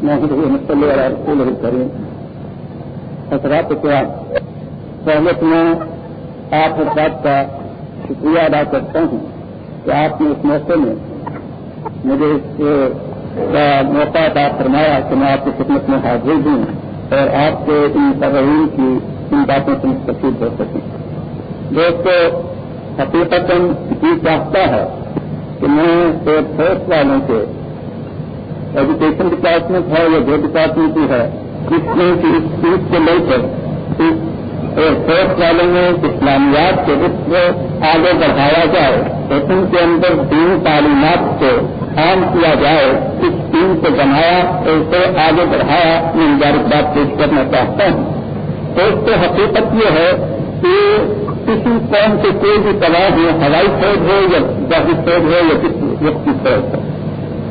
صلی اللہ رسول الکریم حضرات کیا پہلے تو میں آپ حضرات کا شکریہ ادا کرتا ہوں کہ آپ نے اس موقع میں مجھے اس کا موقع ادا فرمایا کہ میں آپ کی خدمت میں حاضر ہوں اور آپ کے ان ترغیم کی ان باتوں سے مستفید ہو سکیں دوستو حقیقت یہ چاہتا ہے کہ میں ایک فورس والوں کے ایجوکیشن ڈپارٹمنٹ ہے یا جو ڈپارٹمنٹ کی ہے، اس میں اس چیز کو لے کر فورس والوں میں اسلامیات کے رخ کو آگے بڑھایا جائے اور ان کے اندر دین تعلیمات کو عام کیا جائے، اس ٹیم کو بنایا اور اسے آگے بڑھایا میں مبارک بات پیش کرنا چاہتا ہوں۔ تو اس کو حقیقت یہ ہے کہ کسی قوم سے کوئی بھی تباہ ہو، ہوائی فوج ہو یا جاہی فوج ہو یا کسی وقت کی فوج ہو۔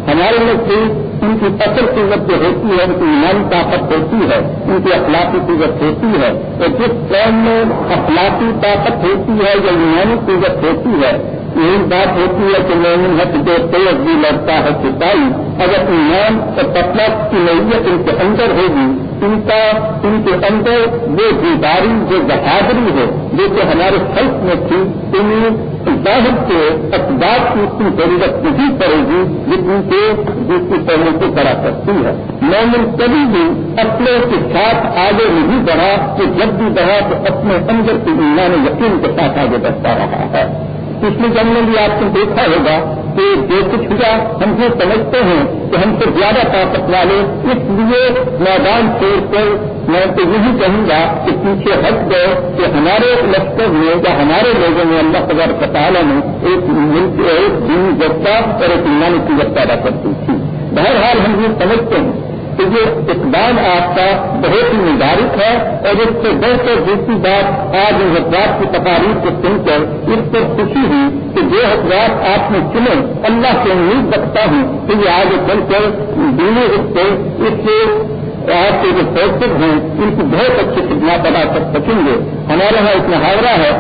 ہمارے نزدیک ان کی اصل قوت جو ہوتی ہے، ان کی ایمانی طاقت ہوتی ہے، ان کی اخلاقی قوت ہوتی ہے۔ تو جس قوم میں اخلاقی طاقت ہوتی ہے یا ایمانی قوت ہوتی ہے یہی بات ہوتی ہے کہ مومن ہے کہ جو تیز بھی لڑتا ہے سپاہی اگر ایمان اور تطلق کی نوعیت ان کے اندر ہوگی، ان کا، ان کے اندر وہ بیداری جو بہادری ہے جو کہ ہمارے خلق میں تھی، ان ظاہر کے اقدار کی اتنی ضرورت نہیں پڑے گی جتنی کہ دوسری قوموں کو بڑھا سکتی ہے۔ مومن کبھی بھی اپنے کے ساتھ آگے نہیں بڑھا، کہ جب بھی بڑھا تو اپنے اندر کی ایمان یقین کے ساتھ آگے بڑھتا رہا ہے۔ پچھلے جنگ میں بھی آپ نے دیکھا ہوگا کہ جو کچھ ہوا، ہم یہ سمجھتے ہیں کہ ہم سے زیادہ طاقت والے، اس لیے میدان چھوڑ کر میں تو یہی کہوں گا کہ پیچھے ہٹ گئے کہ ہمارے لشکر میں یا ہمارے لوگوں میں اللہ خبر کتالوں میں ایک ملک ایک دینی جگہ اور ایک ایمانی کی پیدا کرتی تھی۔ بہرحال ہم یہ سمجھتے ہیں کہ یہ اقدام آپ کا بہت ہی نظارک ہے اور اس سے بہتر دوسری بات آج ان حضرات کی تقاریب کو سن کر اس پر خوشی ہوئی کہ جو حضرات آپ نے چنے اللہ سے امید رکھتا ہوں کہ یہ آگے چل کر دینی اس سے اس سے آپ کے جو فوسٹ ہیں، ان کی بہت اچھی خدمات ادا کر سکیں گے۔ ہمارے یہاں ایک محاورہ ہے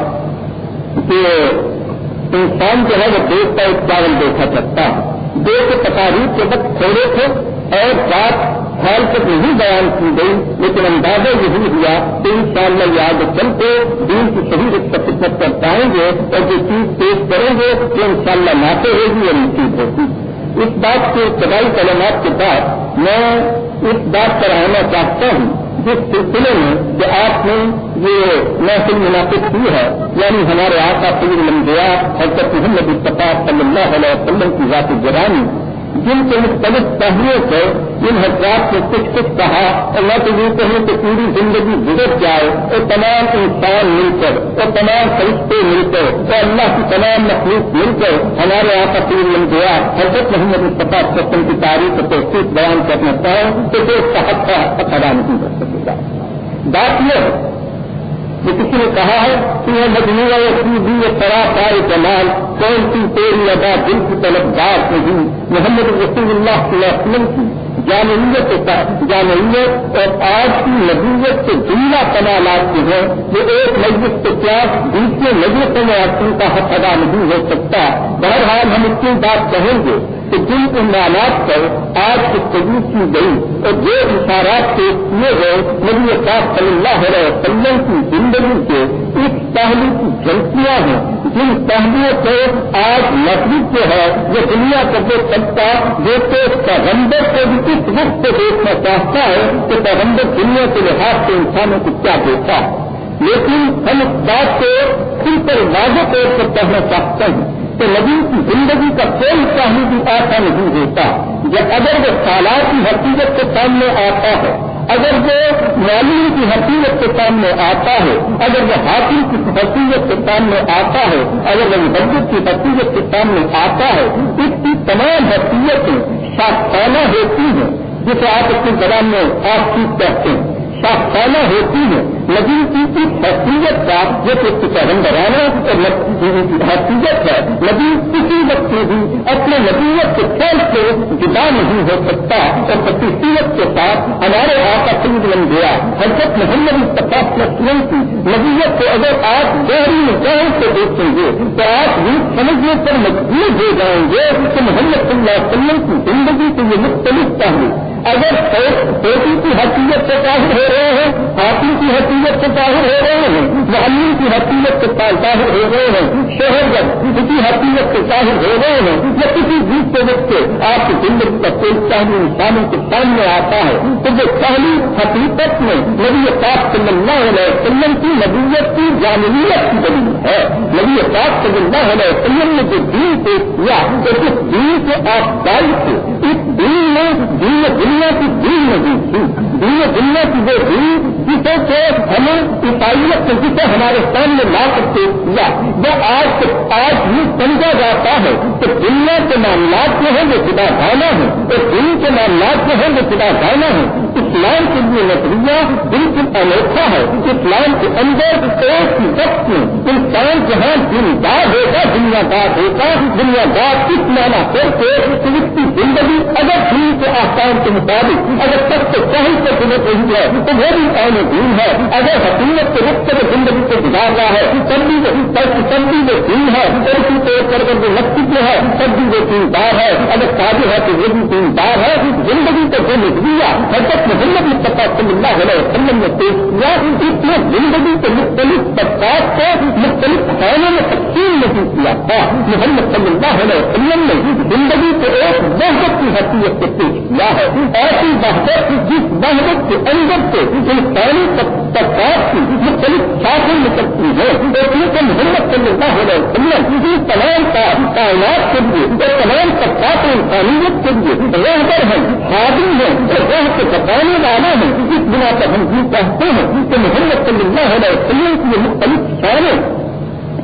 کہ انسان جو ہے وہ دیش کا ایک چاول دیکھا سکتا ہے۔ دیش کے تقاریب کے وقت تھوڑے تھے اور بات حال تک نہیں بیان کی گئی، لیکن اندازہ یہی ہوا کہ ان شاء اللہ یاد چلتے دین کی صحیح کا خدمت کر پائیں گے اور جو چیز پیش کریں گے وہ ان شاء اللہ ناطے ہوگی اور نصیب ہوگی۔ اس بات کے ابتدائی کلمات کے بعد میں اس بات پر آنا چاہتا ہوں، جس سلسلے میں کہ آپ نے یہ محفل منعقد کی ہے یعنی ہمارے آقا فضل منگیا حضرت محمد اتفاق صلی اللہ علیہ وسلم کی ذات گرانی جن کے مختلف پہلوؤں سے ان حضرات نے کچھ کچھ کہا اور میں تو یہ کہوں کہ پوری زندگی گزر جائے اور تمام انسان مل کر اور تمام فرشتے مل کر اور اللہ کی تمام مخلوق مل کر ہمارے یہاں کا پیر مل گیا حضرت محمد مصطفیٰ سسٹم کی تاریخ کو صرف بیان کرنا چاہوں تو جو صحت کا حق ادا نہیں کر سکے گا۔ بات یہ ہے کہ کسی نے کہا ہے کہ یہ مجموعہ اپنی بھی یہ طرح پائے کمال کون سی تیری ادا دل کی طلب دار نہیں محمد رسول اللہ صلی اللہ علیہ وسلم کی جامعیت جامعیت اور آج کی نبیت سے جملہ کمالات جو ہیں، وہ ایک مجلس کے کیا دوسرے مجلسوں میں آپ کا حق ادا نہیں ہو سکتا۔ بہرحال ہم اس کی بات کہیں گے۔ کہ جن عنوانات پر آج گفتگو کی گئی اور جو اشارات پیش کیے گئے نبی صاحب صلی اللہ علیہ وسلم کی زندگی کے اس پہلو کی جھلکیاں ہیں، جن پہلوؤں کو آج مسجد جو ہے وہ دنیا کو دیکھ سکتا جو کہ پیغمبر کو بھی اس وقت سے دیکھنا چاہتا ہے کہ پیغمبر دنیا کے لحاظ سے انسانوں کو کیا دیکھا لیکن ہم اس بات کو کھل کر واضح طور پر کہنا چاہتے ہیں کہ نبی کی زندگی کا کوئی پہلو بھی ایسا نہیں ہوتا۔ جب اگر وہ تالاب کی حقیقت کے سامنے آتا ہے، اگر وہ معلوم کی حقیقت کے سامنے آتا ہے، اگر وہ حاکم کی حقیقت کے سامنے آتا ہے، اگر وہ مدد کی حقیقت کے سامنے آتا ہے، اس کی تمام حقیقتیں شاخانہ ہوتی ہیں، جسے آپ اپنی زبان میں آپ چیز کہتے ہیں۔ شاخانہ ہوتی ہیں نبی کی حقیقت کا یہ کچھ پیغمبرانہ اور حقیقت ہے نبی کسی وقت بھی اپنے نبیت کے کھیل سے جدا نہیں ہو سکتا۔ اور حقیقت کے ساتھ ہمارے آقا سنگ بن گیا۔ حضرت محمد مصطفیٰ وسلم کی نبیت کو اگر آپ گہری نظام سے دیکھیں گے تو آپ یہ سمجھنے پر مجبور ہو جائیں گے کہ محمد صلی اللہ علیہ وسلم کی زندگی کی یہ مختلف پہلو اگر بیٹی کی حقیقت سے ظاہر ہو رہے ہیں ہاتھی کی حقیقت سے ظاہر ہو رہے ہیں معلوم کی حقیقت سے ظاہر ہو رہے ہیں، شہر جب کسی حقیقت سے ظاہر ہو رہے ہیں یا کسی دوسرے وقت سے آپ کی زندگی کا کوئی پہلو انسانوں کے سامنے آتا ہے، تو وہ پہلی حقیقت میں نبی پاک صلی اللہ علیہ وسلم کی نبیت کی جامعیت کی دلیل ہے۔ نبی پاک صلی اللہ علیہ وسلم نے جو دین پیش کیا، تو اس دین سے آپ دائی تھے اس دین میں دین دنیا کی دل نہیں تھی۔ دنیا کی وہ دل جسے کہ ہمیں عیسائیت سے جسے ہمارے سامنے لا سکتے کیا وہ آج آج بھی سمجھا جاتا ہے کہ دنیا کے معاملات جو ہیں وہ خدا گانا ہے اور دن کے معاملات جو ہیں وہ خدا گانا ہے۔ اسلام کے لیے نظریہ انوکھا ہے اسلام کے اندر، ایک وقت میں انسان جہاں دن دار ہوگا دنیا دار ہوگا دنیا دار اس مانا کر کے اس کی زندگی اگر دین کے آسان کے مطابق، اگر سب سے صحیح سے سنت رہی ہے، تو وہ بھی قائم دین ہے۔ اگر حکومت کے رخ سے زندگی کو گزار رہا ہے تب بھی تب بھی وہ دین ہے۔ اسی طور پر اگر وہ مسجد میں ہے، تب بھی وہ تین دار ہے۔ اگر شادی ہے، تو وہ بھی تین دار ہے۔ زندگی کا جو نظریہ، حضرت محمد مصطفیٰ صلی اللہ علیہ وسلم نے پیش کیا اس میں زندگی کے مختلف طبقات کو مختلف خانوں میں تقسیم نہیں کیا تھا، محمد صلی اللہ علیہ وسلم نے زندگی کو ایک بہت کی حیثیت سے پیش کیا ہے۔ ایسی بحث جس بحث کے اندر سے انسانی طبقات کی مختلف شاخیں نکلتی ہے لیکن محمد صلی اللہ علیہ وسلم اس تمام کائنات کے لیے، اور تمام طبقات انسانیت کے لیے رہبر ہیں حاضر ہیں، اور رہ کے بتانے والا ہے اس بنا پر ہم یہ کہتے ہیں کہ محمد صلی اللہ علیہ وسلم کی یہ مختلف شانیں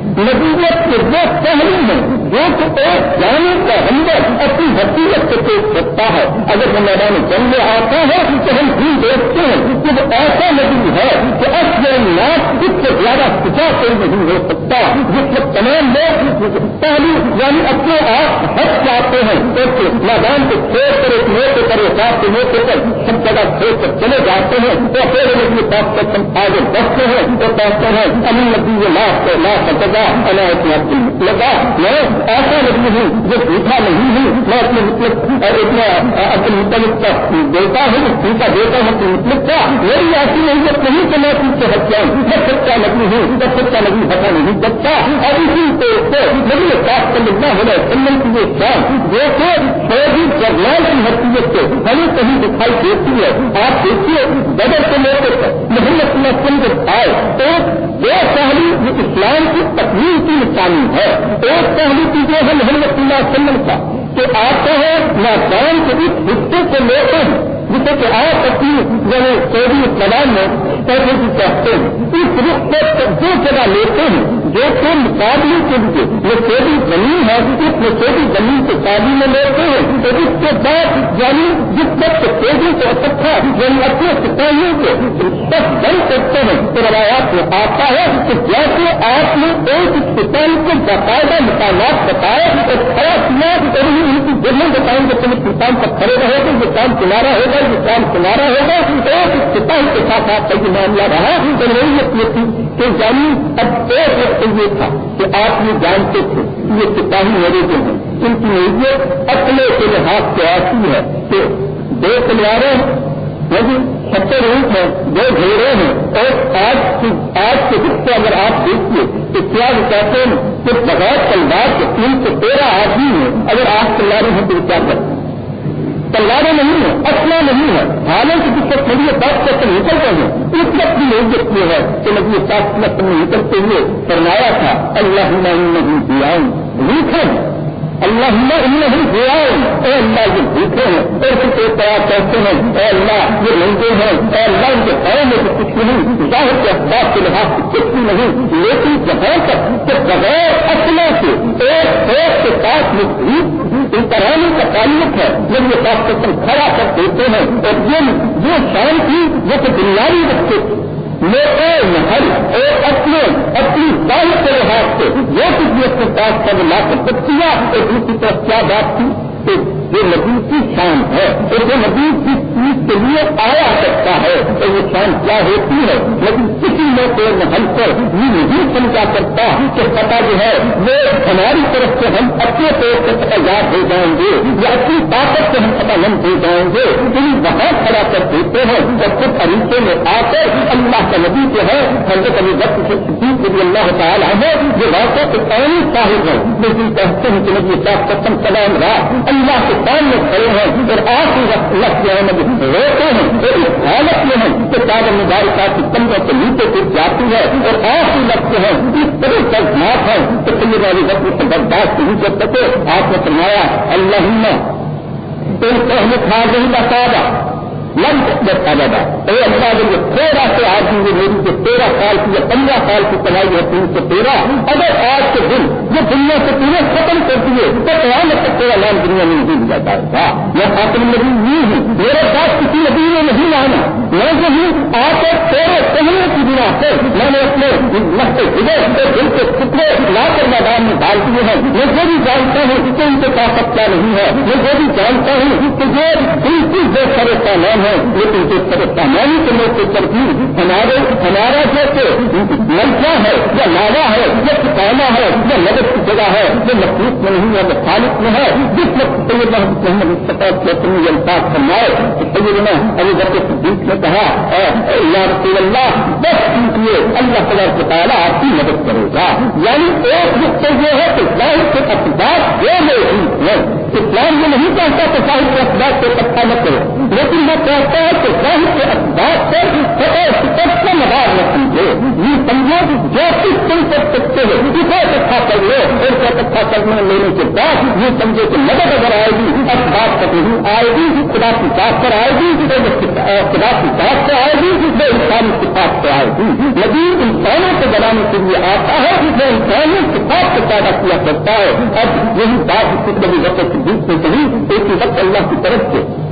نبیت کے وہ پہلو ہیں، جو کہ ایک جانے کا اندر اپنی حقیقت سے پیش کرتا ہے۔ اگر وہ میدان جنگ میں آتا ہے تو ہم بھی دیکھتے ہیں کہ وہ ایسا نبی ہے کہ اصل ناس اس سے زیادہ سچا کوئی نہیں ہو سکتا۔ جس میں تمام لوگ پہلو یعنی اپنے آپ ہٹ جاتے ہیں جیسے میدان کو چھوڑ کر ایک موقع پر حساب کے موقع پر جگہ چھوڑ کر چلے جاتے ہیں تو پھر نبی بات کر ہم آگے بڑھتے ہیں تو کہتے ہیں۔ امن نبی یہ لاکھ کو لاکھ سزا لگا میں ایسا نہیں ہوں جو جھوٹا نہیں ہوں۔ میں اپنے مطلب اپنے مطلب کا دیتا ہوں، جھوٹا دیتا ہوں اپنے مطلب کا۔ میری ایسی نوعیت نہیں کہ میں تم سے ہٹ جاؤں میں سچا نہیں ہوں جب سچا نہیں ہٹا نہیں سکتا۔ اور اسی طور سے میری ساتھ سے ملنا ہونا سنگل کی یہ شام جو کہ فوجی جرنال کی حیثیت سے۔ ہمیں کہیں دکھائی دیتی ہے، آپ دیکھیے، بدر سے لے کر محمد صلی اللہ علیہ وسلم آئے تو دو پہلی جو اسلام کی تکمیل کی نشانی ہے ایک پہلی چیزیں ہے محمد صلی اللہ علیہ وسلم کا، کہ آپ آتے ہیں ناکام کے اس حصے کو لے کر جسے کہ آپ اپنی ہے سعودی اسلام میں کرنے کی چاہتے ہیں اس رخ پر جو جگہ لیتے ہیں جو کہ مقابلے کے لیے یہ چودہ زمین ہے اس میں چودہ زمین سے شادی میں لیتے ہیں تو اس کے بعد یعنی جس وقت چودہ کو اکٹھا یعنی اپنے سپاہیوں کو سب بند کرتے ہیں تو روایات میں آتا ہے کہ جیسے آپ نے ایک سپاہی کو باقاعدہ مقامات بتائے اور کھڑا کیا اور ان کی جنرل بتائیں گے تمہیں کسان پر کھڑے رہے گا یہ کام کنارا ہوگا یہ کام کنارا ہوگا ایک سپاہی کے ساتھ آپ کا معاملہ رہا تو نہیں یہ تھی، کہ جانی اب ایک وقت یہ تھا کہ آپ یہ جانتے تھے یہ سپاہی میرے جو ہیں، ان کی نیت اپنے کے لحاظ سے آتی ہے کہ دو تلواریں یعنی ستر روپ ہے دو گھیرے ہیں، اور آج آج کے حصے اگر آپ دیکھیے تو کیا وہ کہتے ہیں کہ بغیر تلوار کے تین سے تیرہ آدمی ہیں۔ اگر آپ تلواریں ہیں تو کیا کرتے ہیں؟ تلواریں نہیں ہے اصلا نہیں ہے حالانکہ جس وقت نبی پاک سے نکل نکلتے ہیں اس وقت بھی نوعیت یہ ہے کہ نبی پاک سے نکلتے ہوئے فرمایا تھا اللہ نہیں دیا روکھے اللہ انہیں دیا اے اللہ یہ بھوکے ہیں اور پھر ایک طرح کہتے ہیں اے اللہ یہ لنگے ہیں اے اللہ ان کے پاؤں میں تو کچھ نہیں ظاہر کے اخبار کے لحاظ سے کچھ بھی نہیں لیکن جہاں تک کہ بغیر اصلوں سے ایک ایک کے ساتھ مضبوط ان ترانی کا تعلق ہے، جب یہ بات کھڑا کر دیتے ہیں، اور یہ جو شان تھی وہ تو بنیادی رکھتے تھے محل، اے اپنے اپنی ظاہر کے لحاظ سے وہ کسی اپنے پاس کر لا کر کیا، اور دوسری طرف کیا بات تھی؟ یہ نبی کی شان ہے اور جو نبی جس چیز کے لیے آیا کرتا ہے تو وہ شان کیا ہوتی ہے؟ لیکن کسی میں کوئی محل پر یہ نہیں سمجھا کرتا کہ پتا جو ہے، وہ ہماری طرف سے ہم اپنے طور سے پتہ یاد ہو جائیں گے یا اپنی طاقت سے ہم مند ہو جائیں گے۔ ان وہاں کھڑا کر دیتے ہیں اور خود طریقے میں آ کر اللہ کا نبی جو ہے، حضرت علی وقت سے اللہ تعالیٰ ہے جو واقع کے پانی صاحب ہے، لیکن کہتے ہیں کہ نبی صاحب قسم سلام رات اللہ کے میدان میں کھڑے ہیں اور آخری وقت لفظ احمد روتے ہیں اور اس حالت میں ہیں کہ چادر مبارکہ کی کندھوں کے نیچے سے جاتی ہے اور آخری وقت جو ہے اس طرح دردناک ہے کہ سید والی وقت سے برداشت نہیں کر سکے۔ آپ نے فرمایا اللہ ان کو ہم کھا نہیں بتا لم دیکھا جاتا اے اللہ جو تیرہ سے آدمی جو میری جو تیرہ سال کی یا پندرہ سال کی کمائی ہے، تین سو تیرہ۔ اگر آج کے دن یہ دنیا سے تیرے ختم کر دیے، تو قیام تک تیرا نام دنیا میں نہیں دیا جائے گا۔ میں خاتم نبی نہیں ہوں، میرے پاس کسی نبی میں نہیں آنا میں جو ہوں آ کر تیرے کہنے کی بنا سے میں نے اپنے نقطے ہدے سے دل کے ٹکڑے لا کر میدان میں ڈال دیے ہیں۔ میں جو بھی جانتا ہوں کہ ان کے پاس کیا نہیں ہے۔ میں جو بھی جانتا ہوں کہ یہ بالکل بے سر سامان ہے لیکن جو طرح سامانی کے لوگ کے ترقی ہمارے ہمارا جیسے لڑکا ہے، یا لاوا ہے، یا ٹکانا ہے، یا مدد کی جگہ ہے، جو مخصوص میں نہیں ہے خالص میں ہے۔ جس وقت سید محمد سطح کے اپنی الفاظ فرمائے کہ سید نے ابھی بچے صدیق نے کہا یا رسول اللہ، بس کیجیے اللہ تعالیٰ کو تعالیٰ آپ کی مدد کرے گا۔ یعنی ایک نقطہ یہ ہے کہ ظاہر کے اقدار دو میں ہے اسلام یہ نہیں چاہتا کہ ظاہر کے اقدار سے اکٹھا نہ کرو۔ لیکن میں چاہتا ہوں کہ ظاہر کے اقدار سے سطح کا مدار نہ سمجھے یہ سمجھو جو کچھ تم کر سکتے ہو، اسے اکٹھا کر لو۔ اور سے اکٹھا کرنے لینے کے بعد یہ سمجھے کہ مدد اگر آئے گی اخبار تک نہیں، آئے گی خدا کی بات پر آئے گی، خدا کی بات سے آئے گی وہ انسانی کتاب سے آئے گی۔ نبی انسانوں کو بنانے کے لیے آتا ہے وہ انسانی کتاب سے پیدا کیا کرتا ہے۔ اب یہی بات خود کبھی وقت بیچ میں کہیں ایک وقت اللہ کی طرف سے۔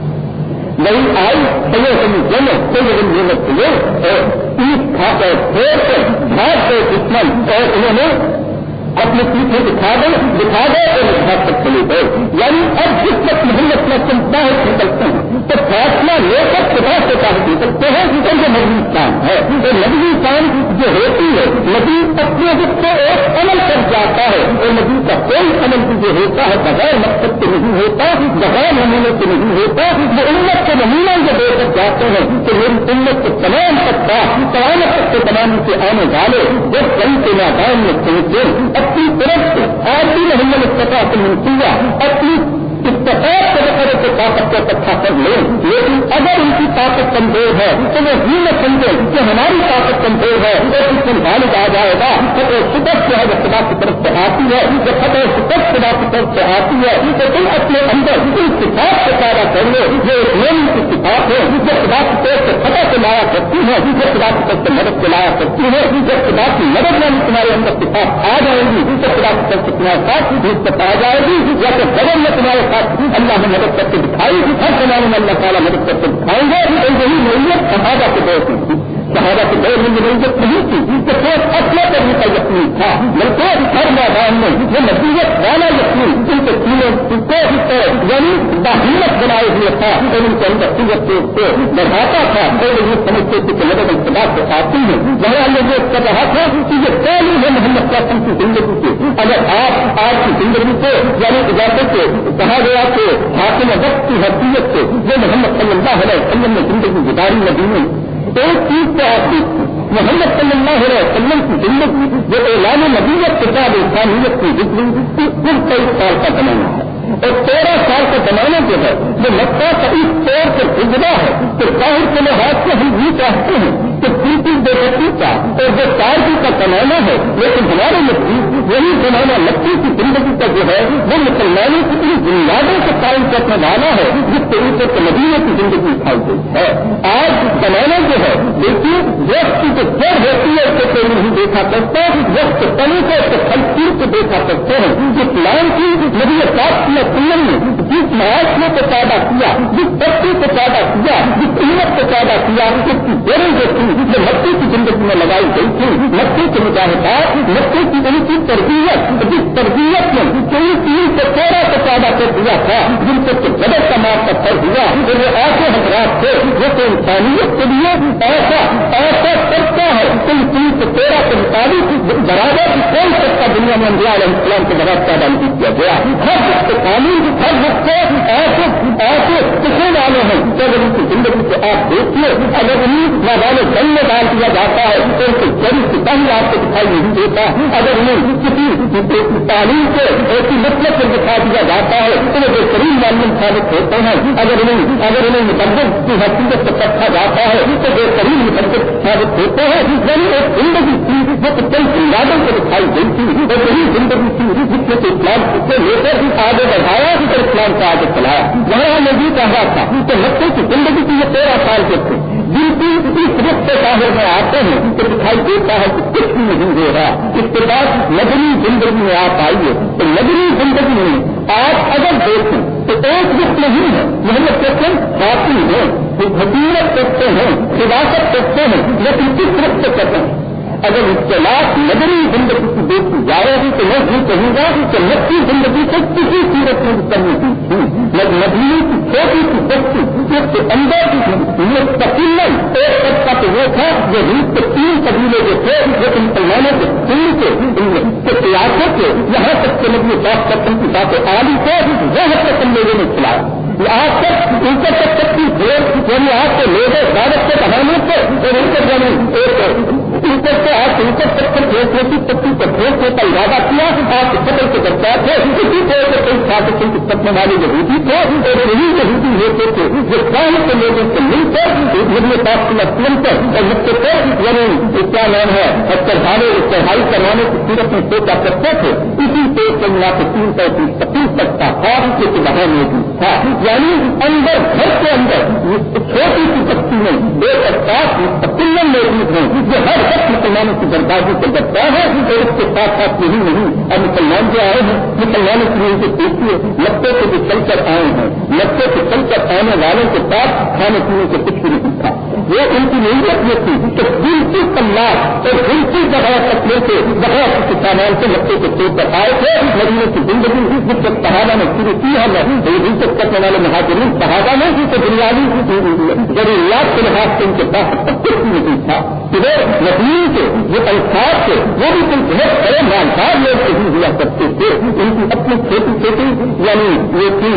نہیں آئی سیے سبھی جن ہم محنت کیے اور تیس کھا کر پھیر کر بھاگ کر دشمن اور انہوں نے اپنے پیچھے دکھا دے دکھا دے اور دکھا تک چلے گئے۔ یعنی اب جس وقت محمد میں چلتا ہے نکلتے ہیں، تو فیصلہ لے کر خدا سے کہا دے سکتے ہیں کہ یہ مجھے کام ہے۔ تو مجھے کام جو ہوتی ہے ندی اپنے دکھ کو ایک عمل کر جاتا ہے، اور ندی کا کوئی عمل جو ہوتا ہے، بغیر مقصد کے نہیں ہوتا، بغیر نمونے کے نہیں ہوتا۔ وہ امت کے نمونہ جو دے کر جاتے ہیں کہ میری امت کو تمام سکتا تمام تک کے تمام سے آنے والے وہ کئی کے میدان میں پہنچے اپنی طرف سے ایسی محمد استفا سے منصوبہ اپنی اتفاق کے بطور سے طاقت کو اکٹھا کر لیں لیکن اگر ان کی طاقت کمزور ہے، تو وہ یہ نہ سمجھے کہ ہماری طاقت کمزور ہے۔ اور اس میں غالب آ جائے گا فتح شکت جو ہے وہ خدا کی طرف سے آتی ہے جو فتح شکت خدا کی طرف سے آتی ہے تو تم اپنے اندر اس کتاب سے پیدا کر لو جو ایک نیم کی کتاب ہے۔ جو خدا کی طرف سے فتح سے لایا کرتی ہے جو خدا کی طرف سے مدد سے لایا کرتی ہے جو خدا کی مدد میں تمہارے اندر کتاب آ جائے گی تو خدا کی طرف سے تمہارے ساتھ حصت آ جائے گی، یا تو بدل میں تمہارے ساتھ اللہ نے مدد کر کے دکھائی ہر زمانے میں اللہ تعالیٰ مدد کر کے دکھائیں گے۔ اور یہی نوعیت صحابہ کے دور کی تھی۔ صحابہ کے دور میں نوعیت نہیں تھی کہ صرف اپنے کرنے کا یقین تھا۔ بلکہ ہر میدان میں یہ نصیحت والا یقین ان کے سینے کو یعنی باہمت بنائے ہوئے تھا اور ان کے اندر سیرت کو بڑھاتا تھا۔ اور یہ سمجھتے تھے کہ مدد انتظار سے آتی ہے۔ وہاں یہ کر رہا تھا کہ یہ پہلی ہے محمد قاسم کی زندگی سے اگر آپ آج کی زندگی کو یعنی اجازت سے کہا گیا کہ حاکم وقت کی حیثیت سے جو محمد صلی اللہ علیہ وسلم نے زندگی گزاری ندی ایک چیز تو آپ محمد صلی اللہ علیہ وسلم کی زندگی جو اعلان نبیت کے بعد انسانیت کی زندگی کل کئی سال کا زمانہ ہے۔ اور تیرہ سال کا زمانہ جو ہے وہ مکہ کا اس طور سے گزرا ہے، تو ظاہر کے لحاظ سے ہم یہ چاہتے ہیں کہ تیسری بے بچی کا اور جو تارکی کا بنانا ہے، لیکن ہمارے نزدیک وہی زمانہ لکی کی زندگی کا جو ہے، وہ مسلمانوں کی ان بنیادوں سے قائم کرنے والا ہے، جس طریقے سے مدینہ کی زندگی اٹھائی گئی ہے۔ آج زمانہ جو ہے، دیکھیے، وقت کی جو جڑ ہوتی ہے اسے کوئی نہیں دیکھا کرتا وقت تنی کو پھل کو دیکھا کرتے ہیں۔ اسلام کی نبی صاحب کی سلم نے جس معاشرے کو پیدا کیا، جس بچے کو پیدا کیا، جس امت کو پیدا کیا، اس کی جڑیں جو تھی جو مٹی کی زندگی میں لگائی گئی تھی۔ مٹی کے مجاہدات مٹی کی ان کی تربیت، جس تربیت میں کئی تین سے تیرہ کو پیدا کر دیا تھا، جن سے جگہ کا مار پتھر ہوا۔ وہ ایسے حضرات تھے جو کہ انسانیت کے لیے ایسا ایسا کرتا ہے۔ کئی تین سے تیرہ کے مطابق برابر کوئی سکتا دنیا میں انڈیا علیہ السلام کے برابر پیدا نہیں کیا گیا۔ ہر قانون ہر وقت ایسے ایسے زندگی کو آپ دیکھیے، اگر انہیں میدان جنگ میں ڈال دیا جاتا ہے تو ان کے سے پہلے آپ کو دکھائی نہیں دیتا۔ اگر انہیں کسی تعلیم سے ایسی مطلب سے دکھا دیا جاتا ہے، تو وہ بہترین معلوم ثابت ہوتے ہیں۔ اگر انہیں اگر انہیں مقدم کی حقیقت سے رکھا جاتا ہے، تو بہترین مقدم ثابت ہوتے ہیں۔ یعنی ایک زندگی تھی جو کئی یادوں کو دکھائی گئی تھی۔ وہ وہی زندگی تھی، جس میں اسلام سے لے کر آگے بڑھایا اور اسلام کو آگے چلایا۔ وہاں نے بھی کہا تھا کہ بچے کی زندگی کی یہ تیرہ سال کے تھے۔ جن اس وقت سے ظاہر میں آتے ہیں تو دکھائی دیتا ہے کہ کچھ بھی نہیں دے رہا۔ اس کے بعد نگری زندگی میں آپ آئیے۔ تو نگری زندگی میں آپ اگر دیکھیں تو ایک وقت نہیں ہے محمد کہتے ہیں۔ کافی ہے حکومت کرتے ہیں حفاظت کرتے ہیں، لیکن کس وقت سے کرتے ہیں؟ اگر اختلاف نگری زندگی کی دیکھی جا رہی تو میں یہ کہوں گا کہ نقی زندگی کو کسی صورت میں کرنی کی تھی ندی کی چھوٹی سی بچی جس کے اندر وہ تھا جو روس کے تین قبیلے جو تھے جو مسلمانوں کے تین کے سیاست کے یہاں تک کے مطلب دس کرنے کی باتیں آلی تھے وہ حد لوگوں نے کھلایا آج تک ان تک تک کی دیر یعنی آج کے لوگوں دعوت کے بہانے سے اور ان کے ایک ایک اوپر سے آپ اوپر ستر فیصلے کی پتی کو فیصلے کا ارادہ کیا آپ قتل کے درکار تھے اسی طرح سے کئی شاستوں کی پتنے والی یہودی تھے اور یہی یہودی ہوتے تھے جو سال کے لوگوں سے مل کر مجھے پاس کی مسلم پر اور مجھ سے یعنی کیا نام ہے؟ اور چڑھانے چڑھائی کروانے کی صورت میں سوچا کرتے تھے؟ اسی سے یہاں سے تین سو تیس پچیس تک کا خواب کے وہاں موجود تھا۔ یعنی اندر، گھر کے اندر چھوٹی سی بستی میں بے پچاس مستقل موجود ہیں، جو ہر وقت مسلمانوں کی بربادی سے بچتا ہے اور اس کے ساتھ ساتھ یہی نہیں اور مسلمان جو آئے ہیں، مسلمانوں کی ان سے دیکھیے لگتے سے جو چل کر آئے ہیں لگتے سے چل کر آنے والوں کے ساتھ کھانے پینے سے کچھ بھی نہیں تھا۔ وہ ان کی نہیں رکھنے تھی کہ دل کی تلاش اور دل کی جگہ رکھنے سے بغیر سامان سے لگتے سے چھوڑ کر آئے تھے مریضوں کی زندگی جس وقت صحابہ نے شروع کی ہے دلچسپ کرنے والے مہاجرین، صحابہ نے تو بنیادی ضروریات کے لحاظ سے ان کے پاس کچھ نہیں تھا، کہ وہ ندیم کے جو الفاظ تھے، وہ بھی کچھ بہت بڑے مالدار لوگ نہیں ہوا کرتے تھے، ان کی اپنی چھوٹی چھوٹی یعنی یہ تھی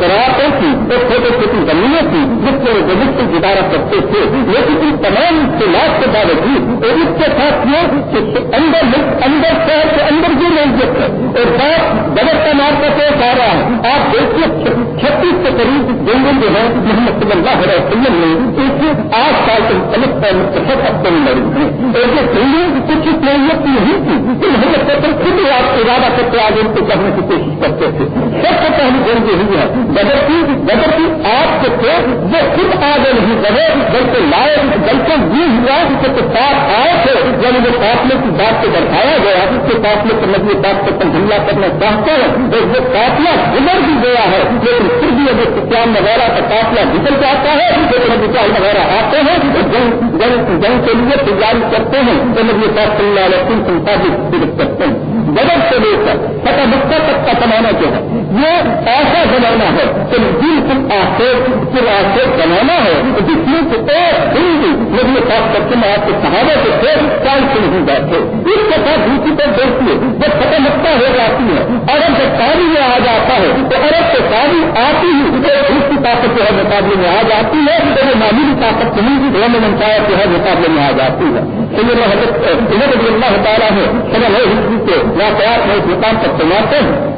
زراعتیں تھی اور چھوٹی چھوٹی زمینیں تھیں جس سے وہ جدید گزارا کرتے تھے، لیکن ان تمام اختلاف کے باوجود اور اس کے ساتھ یہ کہ اندر اندر شہر کے اندر بھی نہیں ہے۔ اور بات بجٹ کا مار کا پیش آ رہا ہے۔ آپ دیکھیے، چھتیس کے قریب جنگل جو ہے، محمد صلی اللہ علیہ وسلم نے اس آٹھ سال کے مختلف متحد اپنے لڑی ہے اور یہ جنگل کچھ نوعیت نہیں تھی کہ محمد سفر خود آپ ارادہ کرتے آگے ان کو کرنے کی کوشش کرتے تھے۔ سب سے پہلی جنگ یہی ہے۔ بدر کی بدر آپ کے تھے وہ خود آگے نہیں بڑھے، بلکہ لائے، بلکہ یہ ہوا کہ کے ساتھ آئے تھے یعنی وہ قافلے کی بات کو بڑھایا گیا اس کے قافلے پر نبی بات کو حملہ کرنا چاہتے ہیں وہ قافلہ گزر بھی گیا ہے، لیکن پھر بھی اگر سیام وغیرہ کا قافلہ نکل جاتا ہے، لیکن ابھی چال وغیرہ آتے ہیں جنگ جنگ کے لیے تیاری کرتے ہیں، تو نبی صاحب صلی اللہ علیہ وسلم مطابق کرتے ہیں۔ بدل سے لے کر فتح مکہ تک کا زمانہ جو ہے، یہ ایسا زمانہ ہے کہ دل آخر آخر زمانہ ہے جس میں سے ایک دن خاص کر کے میں آپ کے صحابہ کے تھے کام سے نہیں بیٹھے۔ اس کے ساتھ دوسری پر دیکھیے، جب فتح مکہ ہو جاتی ہے، عرب جب پانی میں آ جاتا ہے، تو عرب سے پانی آتی ہی دوسری طاقت جو ہے مقابلے میں آ جاتی ہے، تو وہ معمولی طاقت نہیں وہ منشایا جو ہے مقابلے میں آ جاتی ہے۔ تو یہ حضرت اللہ تعالیٰ ہے سب ہندو کے واقعات میں اس مقام تک سناتے ہیں۔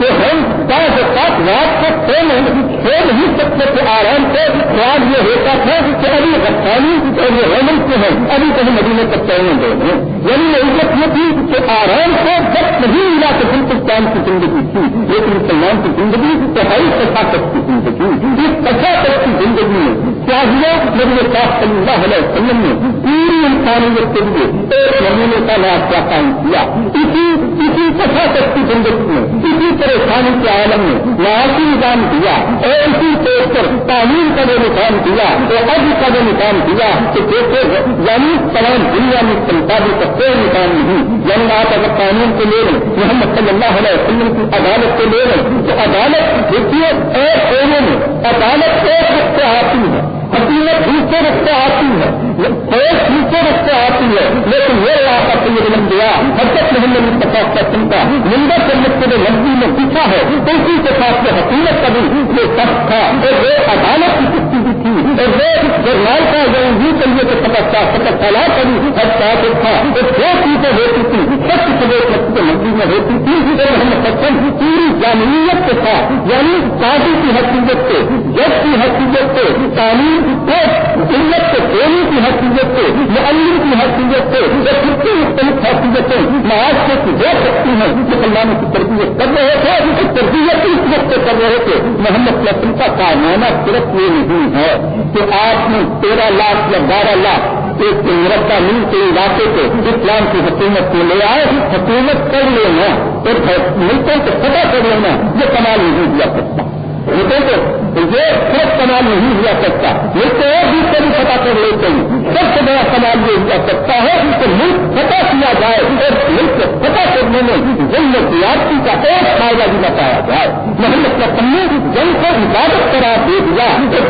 کہ ہم پانچ سات رات کو سو نہیں سو نہیں سکتے تھے آرام سے خواب یہ ہوتا تھا کہ ابھی رفتانی اور رومن کے ہیں، ابھی کہیں مدینے تک چلنے دے ہیں۔ یعنی عزت یہ تھی کہ آرام سے وقت نہیں ملا کہ بالکل کام کی زندگی تھی، لیکن مسلمان کی زندگی تہائی ثقافت کی زندگی، اس ثقافت کی زندگی میں کیا ہوا؟ میرے پاس صلی اللہ علیہ وسلم نے پوری انسانیت کے لیے ایک مہینے کا ناسا قائم کیا۔ اسی اسی ثقافت کی زندگی میں، اسی طرح پریشانی کے عالم میں معاشی نظام دیا، اور اسی طور پر تعلیم کا جو نظام دیا، اور اب کا جو نظام دیا کہ جیسے یعنی تمام دنیا میں سمپادی کا کوئی نظام نہیں۔ یعنی آپ اگر قانون کو لے لیں، محمد صلی اللہ علیہ وسلم کی عدالت کو لے لیں، تو عدالت دیکھیے ایک ایرے میں، عدالت ایک وقت سے آتی ہے۔ حکومت دوسرے رخ سے آتی ہے۔ فوج دوسرے رخ سے آتی ہے۔ لیکن یہ علاقہ تو یہ بن حضرت محمد مصطفیٰ قسم کا نمبر سے مجھ نے لڑکی میں پوچھا ہے۔ تو اسی کے ساتھ حکومت کا بھی یہ سخت تھا اور وہ عدالت کی کشتی بھی اور وہ جرنال کا جو یوں کریے کہ سبق کا سبق سلا کری ہر کافر تھا۔ اور جو چیزیں ہوتی تھی۔ سب سے وقت کے مسجد میں ہوتی تھی۔ اور محمد سچن پوری جامعیت کے ساتھ یعنی شادی کی حقیقت سے، جج کی حقیقت سے، تعلیم کو علت کے دینے کی حقیقت سے، معلم کی حقیقت سے یا کتنی مختلف حقیقتیں معاذ سے دے سکتی ہیں مسلمانوں کی تربیت کر رہے تھے اس تربیت اس وقت کر رہے تھے۔ محمد لسن کا کارنامہ صرف یہ نہیں ہے کہ آپ نے تیرہ لاکھ یا بارہ لاکھ ایک مربع مل کے علاقے کو اسلام کی حکومت کو لے آئے، حکومت کر لینا اور ملکوں کو فتح کر لینا یہ کمال نہیں دیا سکتا ملکوں کو یہ سب کمال نہیں ہوا سکتا یہ تو اور بھی کبھی پتا کر لیتے ہیں۔ سب سے بڑا کمال یہ ہوا سکتا ہے کہ ملک فتح کیا جائے اور ملک کو فتح کرنے میں جنگ سیاسی کا ایک فائدہ بھی بتایا جائے۔ محمد کا سمے جنگ کو عبادت قرار دے دیا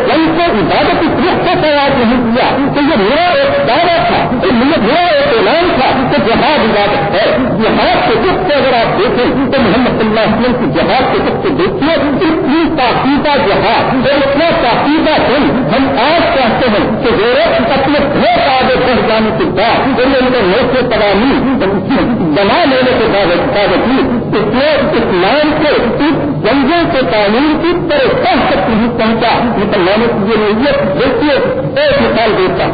جنگ کو عبادت کی طرف سے قرار نہیں دیا تو یہ میرا ایک دعویٰ تھا، یہ میرا ایک اعلان تھا کہ جہاد عبادت ہے۔ جہاد کے دکھ سے اگر آپ دیکھیں تو محمد اللہ علیہ وسلم کی جہاد کے دکھ سے دیکھیے، اتنی تاقیدہ جہاد اور اتنا تاقیدہ دن ہم آج چاہتے ہیں کہ غیرت اپنے بہت آگے بڑھ جانے کے بعد ان کا نو سے تباہی بنا لینے کے باوجود اس نے اسلام کے اس جنگوں کے تعلیم کی طرح کہہ تک نہیں پہنچا۔ مسلمانوں کی یہ نیت دیکھیے ایک مثال دیتا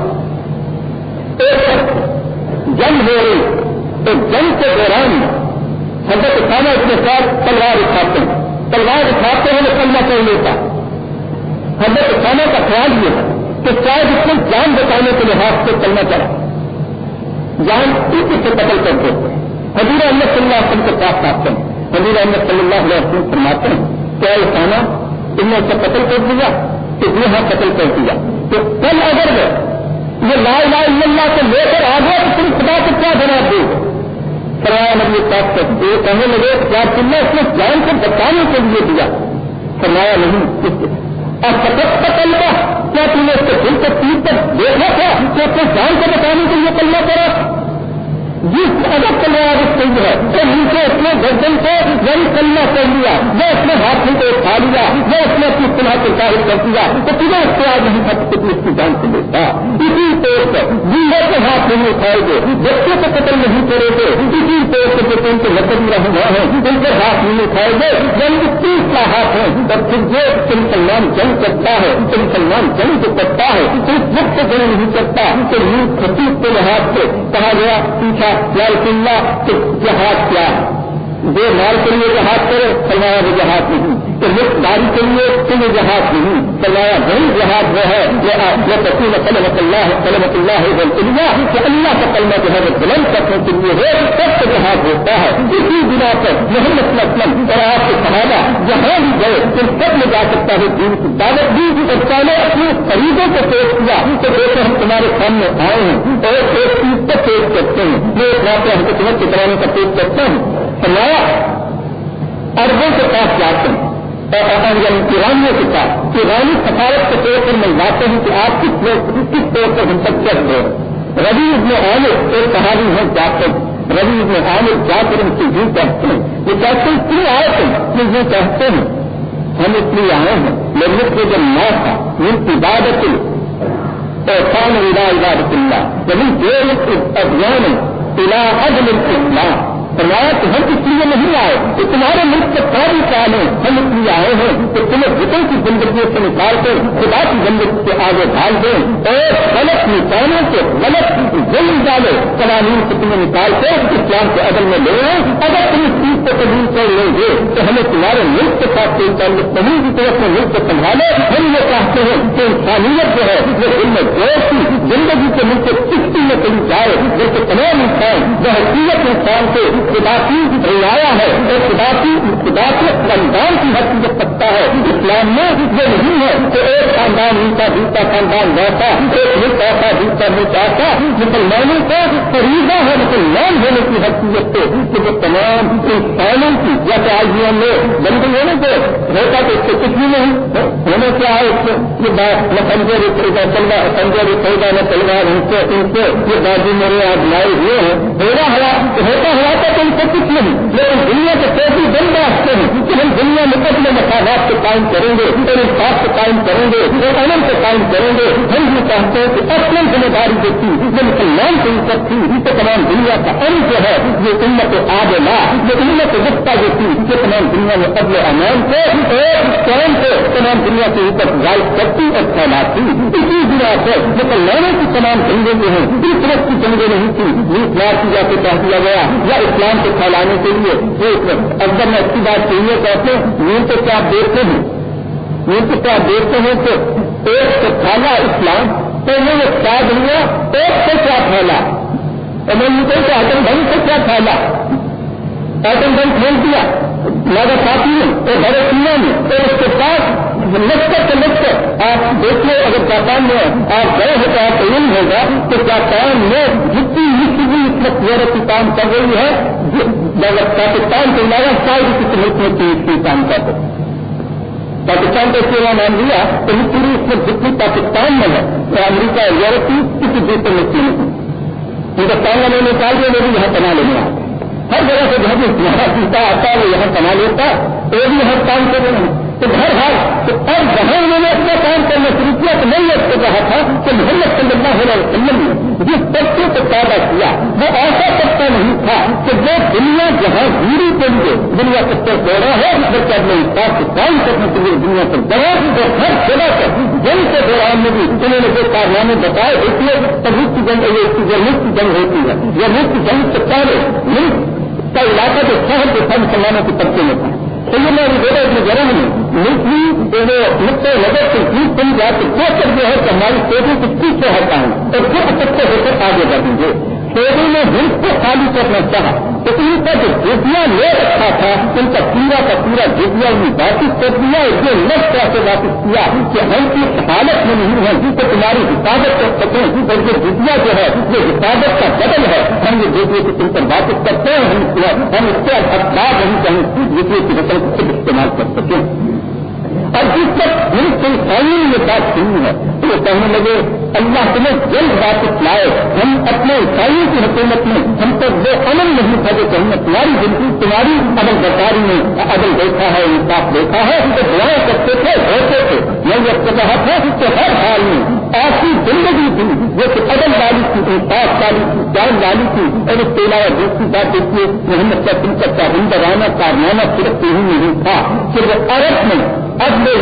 ایک جنگ ہو رہی۔ تو جنگ کے دوران حضرت خانہ کے ساتھ تلوار اٹھاتے ہیں۔ تلوار اٹھاتے ہیں، وہ کلمہ کر لیتا۔ حضرت خانہ کا خیال یہ ہے۔ کہ شاید اس کو جان بچانے کے لحاظ سے چلنا چاہا جان اس سے قتل کر دیتے ہیں حضور احمد صلی اللہ علیہ وسلم کے پاس آتے ہیں۔ حضور احمد صلی اللہ علیہ وسلم فرماتے ہیں کیا یہ خانہ ان نے اسے قتل کر دیا، تو نے ہاں قتل کر دیا۔ تو کل اگر وہ یہ لا الہ الا اللہ کو لے کر آ گیا تو تم خدا کو کیا جواب دے گا فرمایا نبی پاک تک یہ کہنے لگے کیا تم نے اس نے جان کو بچانے کے لیے دیا؟ فرمایا نہیں اور سطح قتل کا کیا تم نے اس کے دل کو تیر تک دیکھا تھا کہ اپنے جان کو بتانے کے لیے کلمہ کرا جس اگر تلوار صحیح ہے تو نیچے اپنے گردن کو یعنی کلمہ کر لیا، وہ اپنے ہاتھوں کو اٹھا لیا، وہ اپنے اپنی طرح سے ظاہر کر دیا، تو تمہیں اختیار نہیں تھا کہ اس کی جان سے لیتا اسی طور پر جیوا کے ہاتھ نہیں اٹھائے گے بچوں کو قتل نہیں کرے گے اسی طور سے جو ان کے لکڑ رہے ہیں، ان پر ہاتھ نہیں اٹھائے گے جنگ تیس کا ہاتھ ہے۔ اور پھر جو مسلمان جنگ کرتا ہے مسلمان جنگ جو کرتا ہے، تو اس وقت جنگ نہیں کرتا کہ نیوز خطیب کے لحاظ سے کہا گیا پیچھا یا رسول اللہ کہ جہاد کیا ہے؟ دو مال کے لیے جہاد کرے، فرمایا وہ جہاد نہیں۔ تو مفت داری کے لیے تو یہ جہاز نہیں سرمایہ وہی جہاز وہ ہے جو تقسیم سلمت اللہ سلمت اللہ ہے کہ اللہ کا کلمہ جو ہے وہ بلند کرنے کے لیے ہے سب سے جہاز ہوتا ہے۔ اسی بنا پر محمد وسلم اور آپ کے صحابہ جہاں بھی گئے ان سب میں جا سکتا ہے دین کی دعوت دی۔ اور پہلے اپنے قریبوں کو پیش کیا۔ تو دیکھو ہم تمہارے سامنے آئے ہیں۔ اور ایک چیز کو پیش کرتے ہیں۔ میں ایک واقعہ ہم کو تمہیں چکرانے کا پیش کرتا ہوں۔ فرمایا اربوں کے پاس جاتے ہیں۔ اور ایرانیوں کے پاس ایرانی سفارت کے طور پر منگواتے ہیں کہ آپ کس کس طور پر ہم تک چل رہے ربی میں عامر ایک کہانی ہے جا جاتے ربی میں عامر جا کر ان سے یوں کہتے ہیں۔ یہ کہتے ہیں، کیوں آئے تھے کہ یہ کہتے ہیں؟ ہم اس لیے آئے ہیں۔ لیکن کو جب نہ تھا، ان کی عبادت اور خان عبادت اللہ۔ جبھی دیر ابھیان الا عدل الاسلام۔ فرمایا کہ ہم اس لیے نہیں آئے کہ تمہارے ملک کے ساری کام ہیں ہم اس لیے آئے ہیں کہ تمہیں بتوں کی زندگی سے نکال کر خدا کی زندگی سے آگے ڈال دیں اور غلط نکالوں سے غلط ظلم ڈالے قوانین سے تمہیں نکال کر اسلام کے عدل میں لے آئے اگر تم اس چیز کو قبول کر لیں گے، تو ہمیں تمہارے ملک کے ساتھ کوئی تعلق نہیں کی طرف سے ملک کو سنبھالے، ہم یہ چاہتے ہیں کہ انسانیت جو ہے، وہ علم جوش کی زندگی کے ملک کے کشتی میں چلی جائے، جیسے تمام انسان، وہ حقیقت انسان سے خدا کی رعایا ہے اور خدا کی خدا کے خاندان کی حقیقت سکتا ہے۔ اسلام میں یہ نہیں ہے کہ ایک خاندان کا دوسرا خاندان رہتا ایک ملک ایسا دوسرا ملک ایسا مسلمانوں کا فریضہ ہے، مسلمان ہونے کی حقیقت سے کہ وہ تمام انسانوں کی، یا تعلیموں میں بندی ہونے کو رہتا تو اس سے کچھ بھی نہیں، ہونے سے آئے یہ بات نہ سمجھے چلوا سمجھے چلوا نہ چلوا ان سے ان سے یہ بازی میرے آج لائے ہوئے ہیں۔ ہونا ہوا، ہوتا ہوا تو ان سے کچھ نہیں، لیکن دنیا کے کیسی دن راستے ہیں کہ ہم دنیا میں اپنے مساوات کو قائم کریں گے اور انصاف کو قائم کریں گے اور امن کو قائم کریں گے۔ ہم بھی چاہتے ہیں کہ اپنی ذمہ داری جو تھی، جو مسلمان کی عزت تھی تو تمام دنیا کا امن جو ہے، یہ امت آب لا یہ امت وقتا جو تھی، یہ تمام دنیا میں قبل امان کو قوم کو تمام دنیا کے اوپر غائب کرتی اور پھیلاتی۔ اسی بنا پر مسلمانوں کی تمام جنگیں جو ہیں اس طرح کی جنگیں نہیں تھی نیت مار کی جا کے کہہ دیا گیا؟ یا اسلام کو پھیلانے کے لیے اگر میں اچھی بات کہیے کہتے ہیں نیت تو کیا دیکھتے ہیں؟ نیت تو کیا دیکھتے ہیں کہ ایک سے پھیلا اسلام، تو وہ کیا دنیا ایک سے کیا پھیلا؟ اور میں یہ کہ ایٹم بم سے کیا پھیلا؟ ایٹم بم کھول دیا لاگا ساتھی نے اور بڑے سینا میں اور اس کے پاس لشکر سے لشکر، آپ دیکھیے، اگر جاپان میں آپ گئے ہو تو آپ علم ہوگا کہ جاپان میں جتنی بھی اس کی کام کر رہی ہے پاکستان کے علاوہ شاید کسی ملک میں چیز کی کام کر رہے پاکستان کا سیوا نام لیا تو یہ پوری اس وقت جتنی پاکستان میں ہے تو امریکہ، یورپ کی کسی دوسرے ملک کی نہیں۔ ہندوستان میں نکال دیا وہ بھی یہاں بنا لینا ہر جگہ سے جہاں بھی یہاں پیتا آتا ہے، وہ یہاں بنا لیتا وہ بھی ہر کام کر رہے ہیں تو ہر حال تو اور جہاں انہوں نے اپنا کام کرنا شروع کیا تو میں یہ کو کہا تھا کہ محمد صلی اللہ علیہ وسلم نے جس طبقے کو پیدا کیا، وہ ایسا طبقہ نہیں تھا کہ جو دنیا جہاں دوری کے لیے دنیا کے پر دوڑا ہے بلکہ اپنے انصاف کو قائم کرنے کے لیے دنیا پر دوڑا اور ہر جگہ پر جنگ کے دوران میں بھی انہوں نے جو کارنامے بتائے دیکھیے تبھی کی جنگ، یہ اس کی مفت جنگ ہوتی ہے، یہ مفت جنگ سے پہلے ملک کا علاقہ جو شہر کے سب مسلمانوں کے طبقے میں تھا۔ سیدنا ابو بیٹا اتنے گرم ملک ملکی جو نقطۂ نظر سے جیت بن جائے تو کوشش جو ہے کہ ہماری سوچوں کو کس سے ہٹائیں اور خود سے ہو کر آگے بڑھیں گے۔ سوڈی نے ہند کو خالی کرنا چاہا۔ تو ان کا جو جتیا لے رکھا تھا، ان کا پورا کا پورا جتیا انہیں واپس کر دیا، اور جو لفظ سے واپس کیا کہ ہم کی حالت میں نہیں ہے جس کو تمہاری حفاظت کر سکیں اور بلکہ جتیا جو ہے یہ حفاظت کا بدل ہے، ہم یہ دیکھیے کہ تم پر واپس کرتے ہیں، ہم اس کے افراد نہیں چاہیں جتنے کی رقم خود استعمال کر سکیں۔ اور جس وقت ہم سے قانون بات سنی ہے تو وہ کہنے لگے، اللہ تمہیں جلد واپس لائے۔ ہم اپنے عیسائیوں کی حکومت میں، ہم پر وہ عمل نہیں تھا جو کہ تمہاری زندگی، تمہاری عمل برداری میں عدل دیکھا ہے، انصاف دیکھا ہے تو دعائیں کرتے تھے ہوتے تھے۔ میں یہ کہا تھا کہ ہر حال میں ایسی زندگی تھی جو کہ عدل والی تھی، انصاف والی تھی، جان والی تھی۔ اور اس کے علاوہ دوسری بات دیکھیے، محمد کا تم کا ہندوانہ کارنامہ صرف یہی نہیں تھا۔ کہ وہ عرب میں اب میں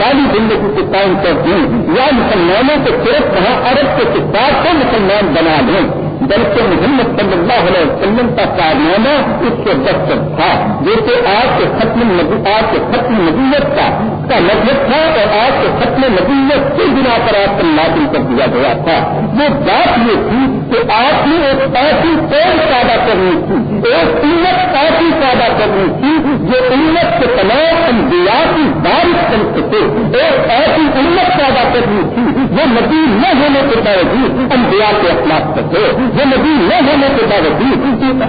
والی زندگی کو قائم کر دیں یا مسلمانوں کو صرف وہاں عرب کے کتاب کو مسلمان بنا دیں بلکہ محمد صلی اللہ علیہ وسلم کا کارنامہ اس سے بہتر تھا جیسے آج کے ختم آج کے ختم نبیت کا کا مذہب تھا اور آج کے ختم نبیت کی بنا پر آپ کو لاگو کر دیا گیا تھا۔ وہ بات یہ تھی کہ آپ نے ایک ایسی قوم پیدا کرنی تھی، ایک قیمت ایسی پیدا کرنی تھی، جو امت کے تمام انبیاء کی بارش کر سکے۔ ایک ایسی امت پیدا کرنی تھی، جو نبی نہ ہونے کے باوجود انبیاء کے اخلاق کرتے وہ نبی نہ ہونے کے باوجود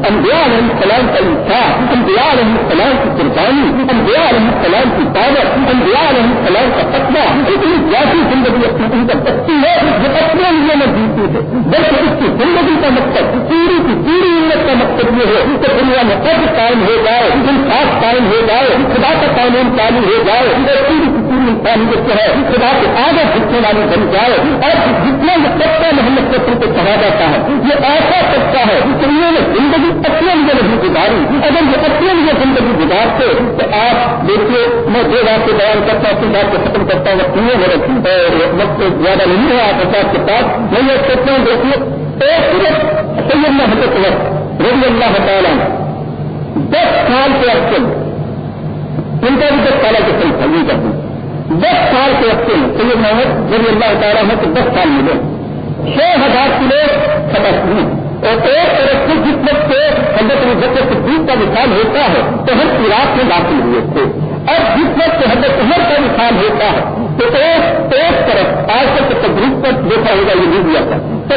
انبیاء علیہ السلام کا انصاف انبیاء علیہ السلام کی قربانی، انبیاء علیہ السلام کی دعوت، انبیاء علیہ السلام کا فتوا اتنی جیسی زندگی اپنی ان کا سکتی ہے جو اپنے لیے میں جیتی ہے، بلکہ اس کی زندگی کا مقصد، پوری کی پوری امت کا مقصد یہ ہے کہ دنیا میں قد قائم ہو جائے، انصاف قائم ہو جائے، خدا کا قانون چالو ہو جائے پوری کی پوری انسانیت جو ہے خدا کے آگے جھکنے والی بن جائے اور جتنا یہ سب محمد سطر کو کہا جاتا ہے، یہ ایسا سچا ہے کہ انہوں نے زندگی اپنے لیے نہیں گزاری۔ اگر یہ اپنے لیے زندگی گزارتے تو آپ دیکھیے، میں دو بات سے بیان کرتا ہوں بات کو ختم کرتا ہوں میرے وقت زیادہ نہیں ہے آپ حساب کے پاس میں یہ سوچتا ہوں، دیکھیے، ایک صرف سید محمد وقت رضی اللہ تعالیٰ دس سال کے عرصے میں ان کا بھی دس سال کے سن تھا یہ کرتی دس سال کے عرصے میں سید محمد جب اللہ تعالیٰ ہے تو دس سال ملے۔ چھ ہزار کلو سبق ہوئی۔ اور ایک طرف سے جس وقت سے حضرت حضرت صدیق کا مثال ہوتا ہے، تو ہم عراق میں داخل ہوئے تھے۔ اور جس وقت حضرت عمر کا مثال ہوتا ہے تو ایک ایک طرف آج تک تقریب پر دیکھا ہوگا، یہ نہیں دیا تھا تو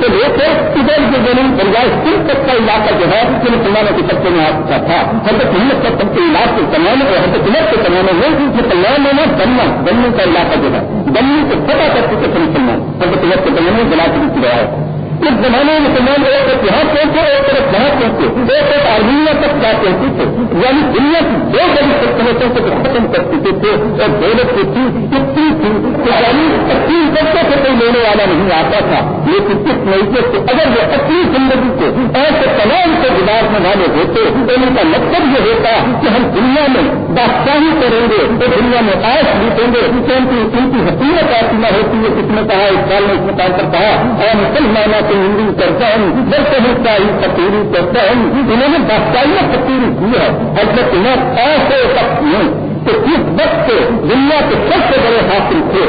سے لے کے ادھر جو زمین بنجائے سن تک کا علاقہ جو ہے کہ مسلمانوں کے سب میں آپ کا تھا۔ حضرت محمد کا سب کے علاقے کے زمانے اور حضرت عمر کے زمانے میں مسلمانوں میں بننا بننے کا علاقہ جو ہے۔ بننے سے پتا کر چکے تھے مسلمان حضرت عمر کے زمانے میں جلا چکی ہے اس زمانے میں مسلمان ایک طرف یہاں پہنچے ایک طرف جہاں پہنچے ایک طرف آرمینیا تک جا پہنچی تھے یعنی دنیا کی دو بڑی سلطنتوں کو ختم کر چکے تھے اور دولت کی تھی کتنی تھی یعنی تین بچوں سے کوئی لینے والا نہیں آتا تھا لیکن اس طریقے سے اگر وہ اپنی زندگی کو ایسے تمام سے گزارنے والے ہوتے تو ان کا مطلب یہ ہوتا کہ ہم دنیا میں بادشاہی کریں گے تو دنیا میں آئس جیتیں گے کیونکہ ان کی حکومت ایسی نہ ہوتی ہے کس نے کہا اس سال نے اس مقام پر کہا اور مسلمانوں کو ہندو کرتا ہوں بلکہ ہندوستانی فکیری کرتا ہوں انہوں نے بادشاہی فکیری کی ہے حضرت عمر ایسے وقت میں کہ اس وقت دنیا کے سب سے بڑے حاصل تھے،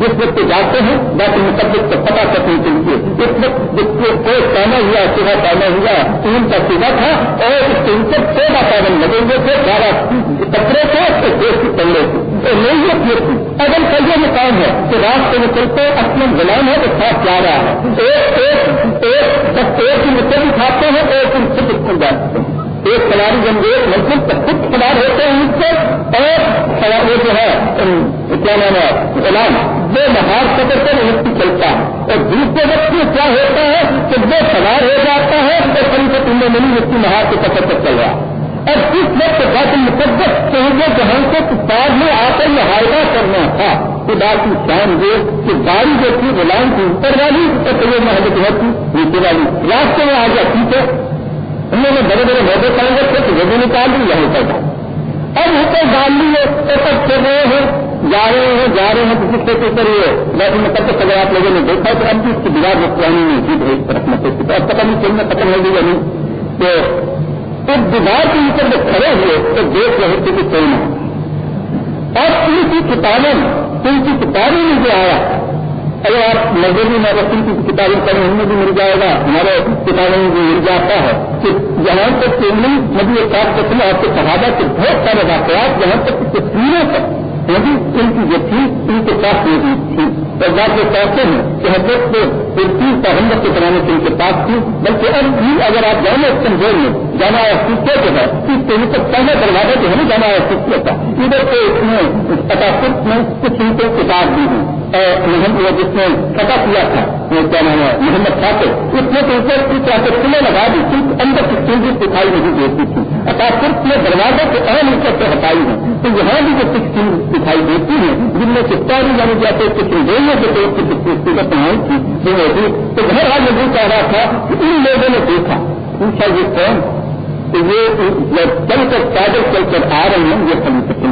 جس وقت جاتے ہیں باقی مقدس کو پتا کرنے کے لیے۔ اس وقت جس کو کوئی پینا ہوا صبح پینا ہوا تین کا صبح تھا، اور اس کے اوپر چودہ پابند لگے ہوئے تھے بارہ کپڑے تھے اس کے دیش کی پلے تھے۔ اور نہیں یہ تھی اگر کا یہ مقام ہے کہ راستے میں چلتے اپنے غلام ہے تو ساتھ جا رہا ہے؟ ایک ایک ایک جب ایک کی مٹر اٹھاتے ہیں، ایک دن خود اسکول جاتے ہیں۔ ایک کھلاڑی جب ایک مسجد تک خود کھلاڑ ہوتے ہیں ان سے اور وہ جو ہے کیا نام ہے غلام وہ مہار سفر پر مٹی چلتا ہے۔ اور دوسرے وقت میں کیا ہوتا ہے کہ وہ سوار ہو جاتا ہے، تو کہیں سے تم نے ملی مٹی مہار کے سفر پر چل رہا ہے۔ اور اس وقت بات مقدس چاہیے جہاں سے کتاب میں آ کر معاہدہ کرنا تھا کہ بات کی شان یہ کہ گاڑی جو تھی غلام کی اوپر والی، اور تو وہ محبت نیچے والی۔ راستے میں آ جاتی تو انہوں نے بڑے بڑے موقع پائیں گے تھے کہ وہ بھی نکال دی یہاں پر۔ اب اوپر ڈال لیے تو سب چل رہے ہیں، جا رہے ہیں، جا رہے ہیں، کسی کے اوپر یہ ویسے مقدس اگر آپ لوگوں نے دیکھا تو اب بھی اس کی دیوار میں پرانی نہیں تھی ایک طرف میں اب پتہ نہیں چلنا ختم ہو گئی نہیں۔ تو اس دیوار کے اوپر جب کھڑے ہوئے، تو دیکھ رہے تھے کہ کوئی نہیں اور ان کی کتابیں ان کی کتابیں میں جو آیا اگر آپ لائبریری میں کی کتابیں پڑھیں، ان میں بھی مل جائے گا۔ ہمارے کتابوں میں بھی مل جاتا ہے کہ جہاں تک نبی ایک ساتھ کرتے ہیں آپ کے صحابہ کے بہت سارے واقعات جہاں تک تصویروں تک یعنی ان کی جو تھی، ان کے پاس موجود تھی۔ اور بات یہ کہتے ہیں کہ حضرت کو تیس پیغمبر کے بنانے سے ان کے پاس تھی، بلکہ اب بھی اگر آپ جانا کمزور میں جانا سیکھتے جو ہے اس کے سے پہلے دروازے جو ہے نا جانا سیکھتے تھا ادھر سے اس میں فتح میں کچھ ان کو کتاب دی ہوں اور جس نے فتح کیا تھا۔ کیا نام ہے، محمد خاطر اس نے تو اوپر کی طرح کھلے لگا دی تھی اندر کی چیزیں دکھائی نہیں دیتی تھی۔ اطاف نے دروازے کے اہم اوپر سے ہٹائی ہے۔ تو یہاں بھی جو کچھ چیز دکھائی دیتی ہیں، جن میں سے ساری یعنی جیسے کچھ ریلوے کے طور سے کچھ صورت پہنچ تھی، جو ہوتی تو گھر آج یہ کہہ رہا تھا کہ ان لوگوں نے دیکھا پوچھا یہ کون؟ تو یہ چل کر پیدل چل کر آ رہے ہیں، یہ سبھی پسند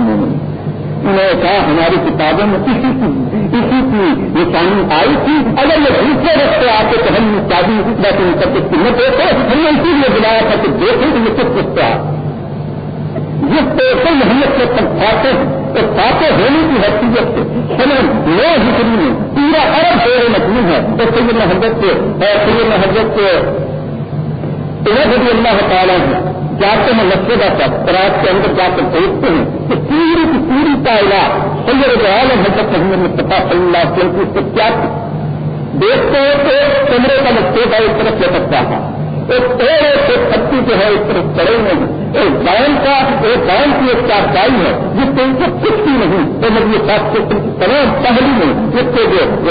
نے کہا ہماری کتابوں میں کسی کی کسی کی نشانی آئی تھی۔ اگر یہ دوسرے رستے آتے تو ہم شادی بیٹھے سب کچھ قیمت ہوتے ہم نے اسی لیے بلایا تھا کہ دیکھیں کہ یہ کس رستے آ جس پیسے محمد سے تک کھاتے ہیں تو کھاتے ہونے کی حیثیت سے۔ سمجھ، نو ہجری میں پورا ارب دور مجموع ہے۔ تو سید حضرت کے سید حضرت کے رضی اللہ تعالیٰ ہے جاتے ہیں کا تک پراج کے اندر جا کر دیکھتے ہیں کہ پوری کی پوری تعلق سید عالم حضرت محمد مصطفیٰ صلی اللہ علیہ وسلم کی اس کو کیا دیکھتے ہیں کہ کمرے کا مقصد ایک طرف لٹکتا تھا ایک تھوڑے سے پتی جو ہے اس طرف چڑے ہوئے ہیں۔ ایک گائن کا، ایک گائن کی ایک چارپائی ہے، جس سے ان کو کچھ بھی نہیں۔ تو مجھے ساتھ سے تمام پہلی میں جس کے جو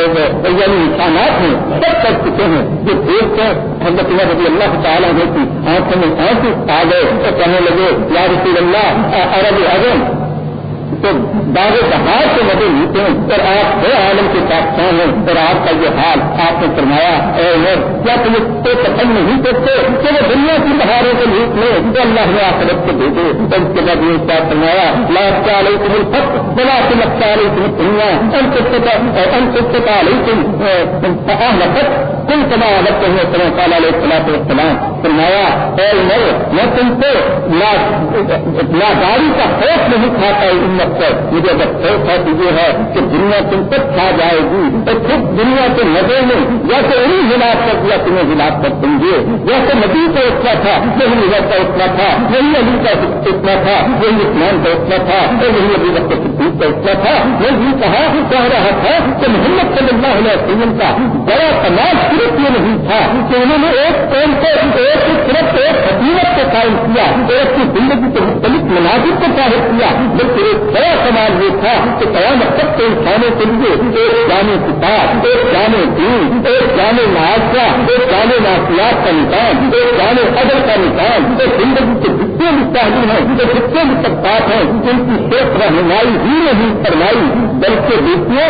یعنی انسانات ہیں، سب کر چکے ہیں۔ جو دیکھ کر حضرت اللہ رضی اللہ تعالیٰ ہوتی آنکھوں میں آنکھ آ گئے تو کہنے لگے، یا رسول اللہ عرب اعظم تو دعوے بہار سے مدد لیتے ہیں اور آپ ہر عالم کے ساتھ ہیں، اور آپ کا یہ حال آپ نے فرمایا، اے عمر، کیا تم اس کو پسند نہیں کرتے کہ وہ دنیا کی بہاروں کو لوٹ لے تو اللہ نے آخرت کو دے دے تو اس کے بعد یہ بات فرمایا لاپ چالے تم سب بلا تم چالے تم دنیا ان کو علیکم تم سما عدت کرنے سلام تعالیٰ علیہ السلام السلام فرمایا، اے نئے میں تم کو ناداری کا خوف نہیں کھاتا ہوں امت مجھے اگر خوف ہے تو یہ ہے کہ دنیا تم تک کھا جائے گی، اور خود دنیا کے نظر میں جیسے انہیں ہلاک کر دیا تمہیں ہلاک کر دیں گے، جیسے نبی کا اتنا تھا، وہی نظر کا اتنا تھا، وہی علی کا اتنا تھا، وہی اسمان کا اتنا تھا، اور وہی ابھی وقت صدیق کا اتنا تھا۔ وہ یہ کہا، کہہ رہا تھا کہ محمد صلی اللہ علیہ وسلم کا بڑا تمام صرف یہ نہیں تھا کہ انہوں نے ایک قوم کو، ایک صرف ایک حکومت کو قائم کیا، ایک کی زندگی کے مختلف مناظر کو ظاہر کیا، بلکہ ایک بڑا سماج یہ تھا کہ قیام سب کے انسانوں کے لیے ایک جانے کتاب ایک جانے دین ایک جانے معاشرہ ایک جانے معاشیات کا نظام ایک جانے ادب کا نظام ایک زندگی کے جتنے بھی پہلو ہیں، جو جتنے بھی سبقات ہیں جن کی صرف رہنمائی ہی نہیں فرمائی، بلکہ دیکھیے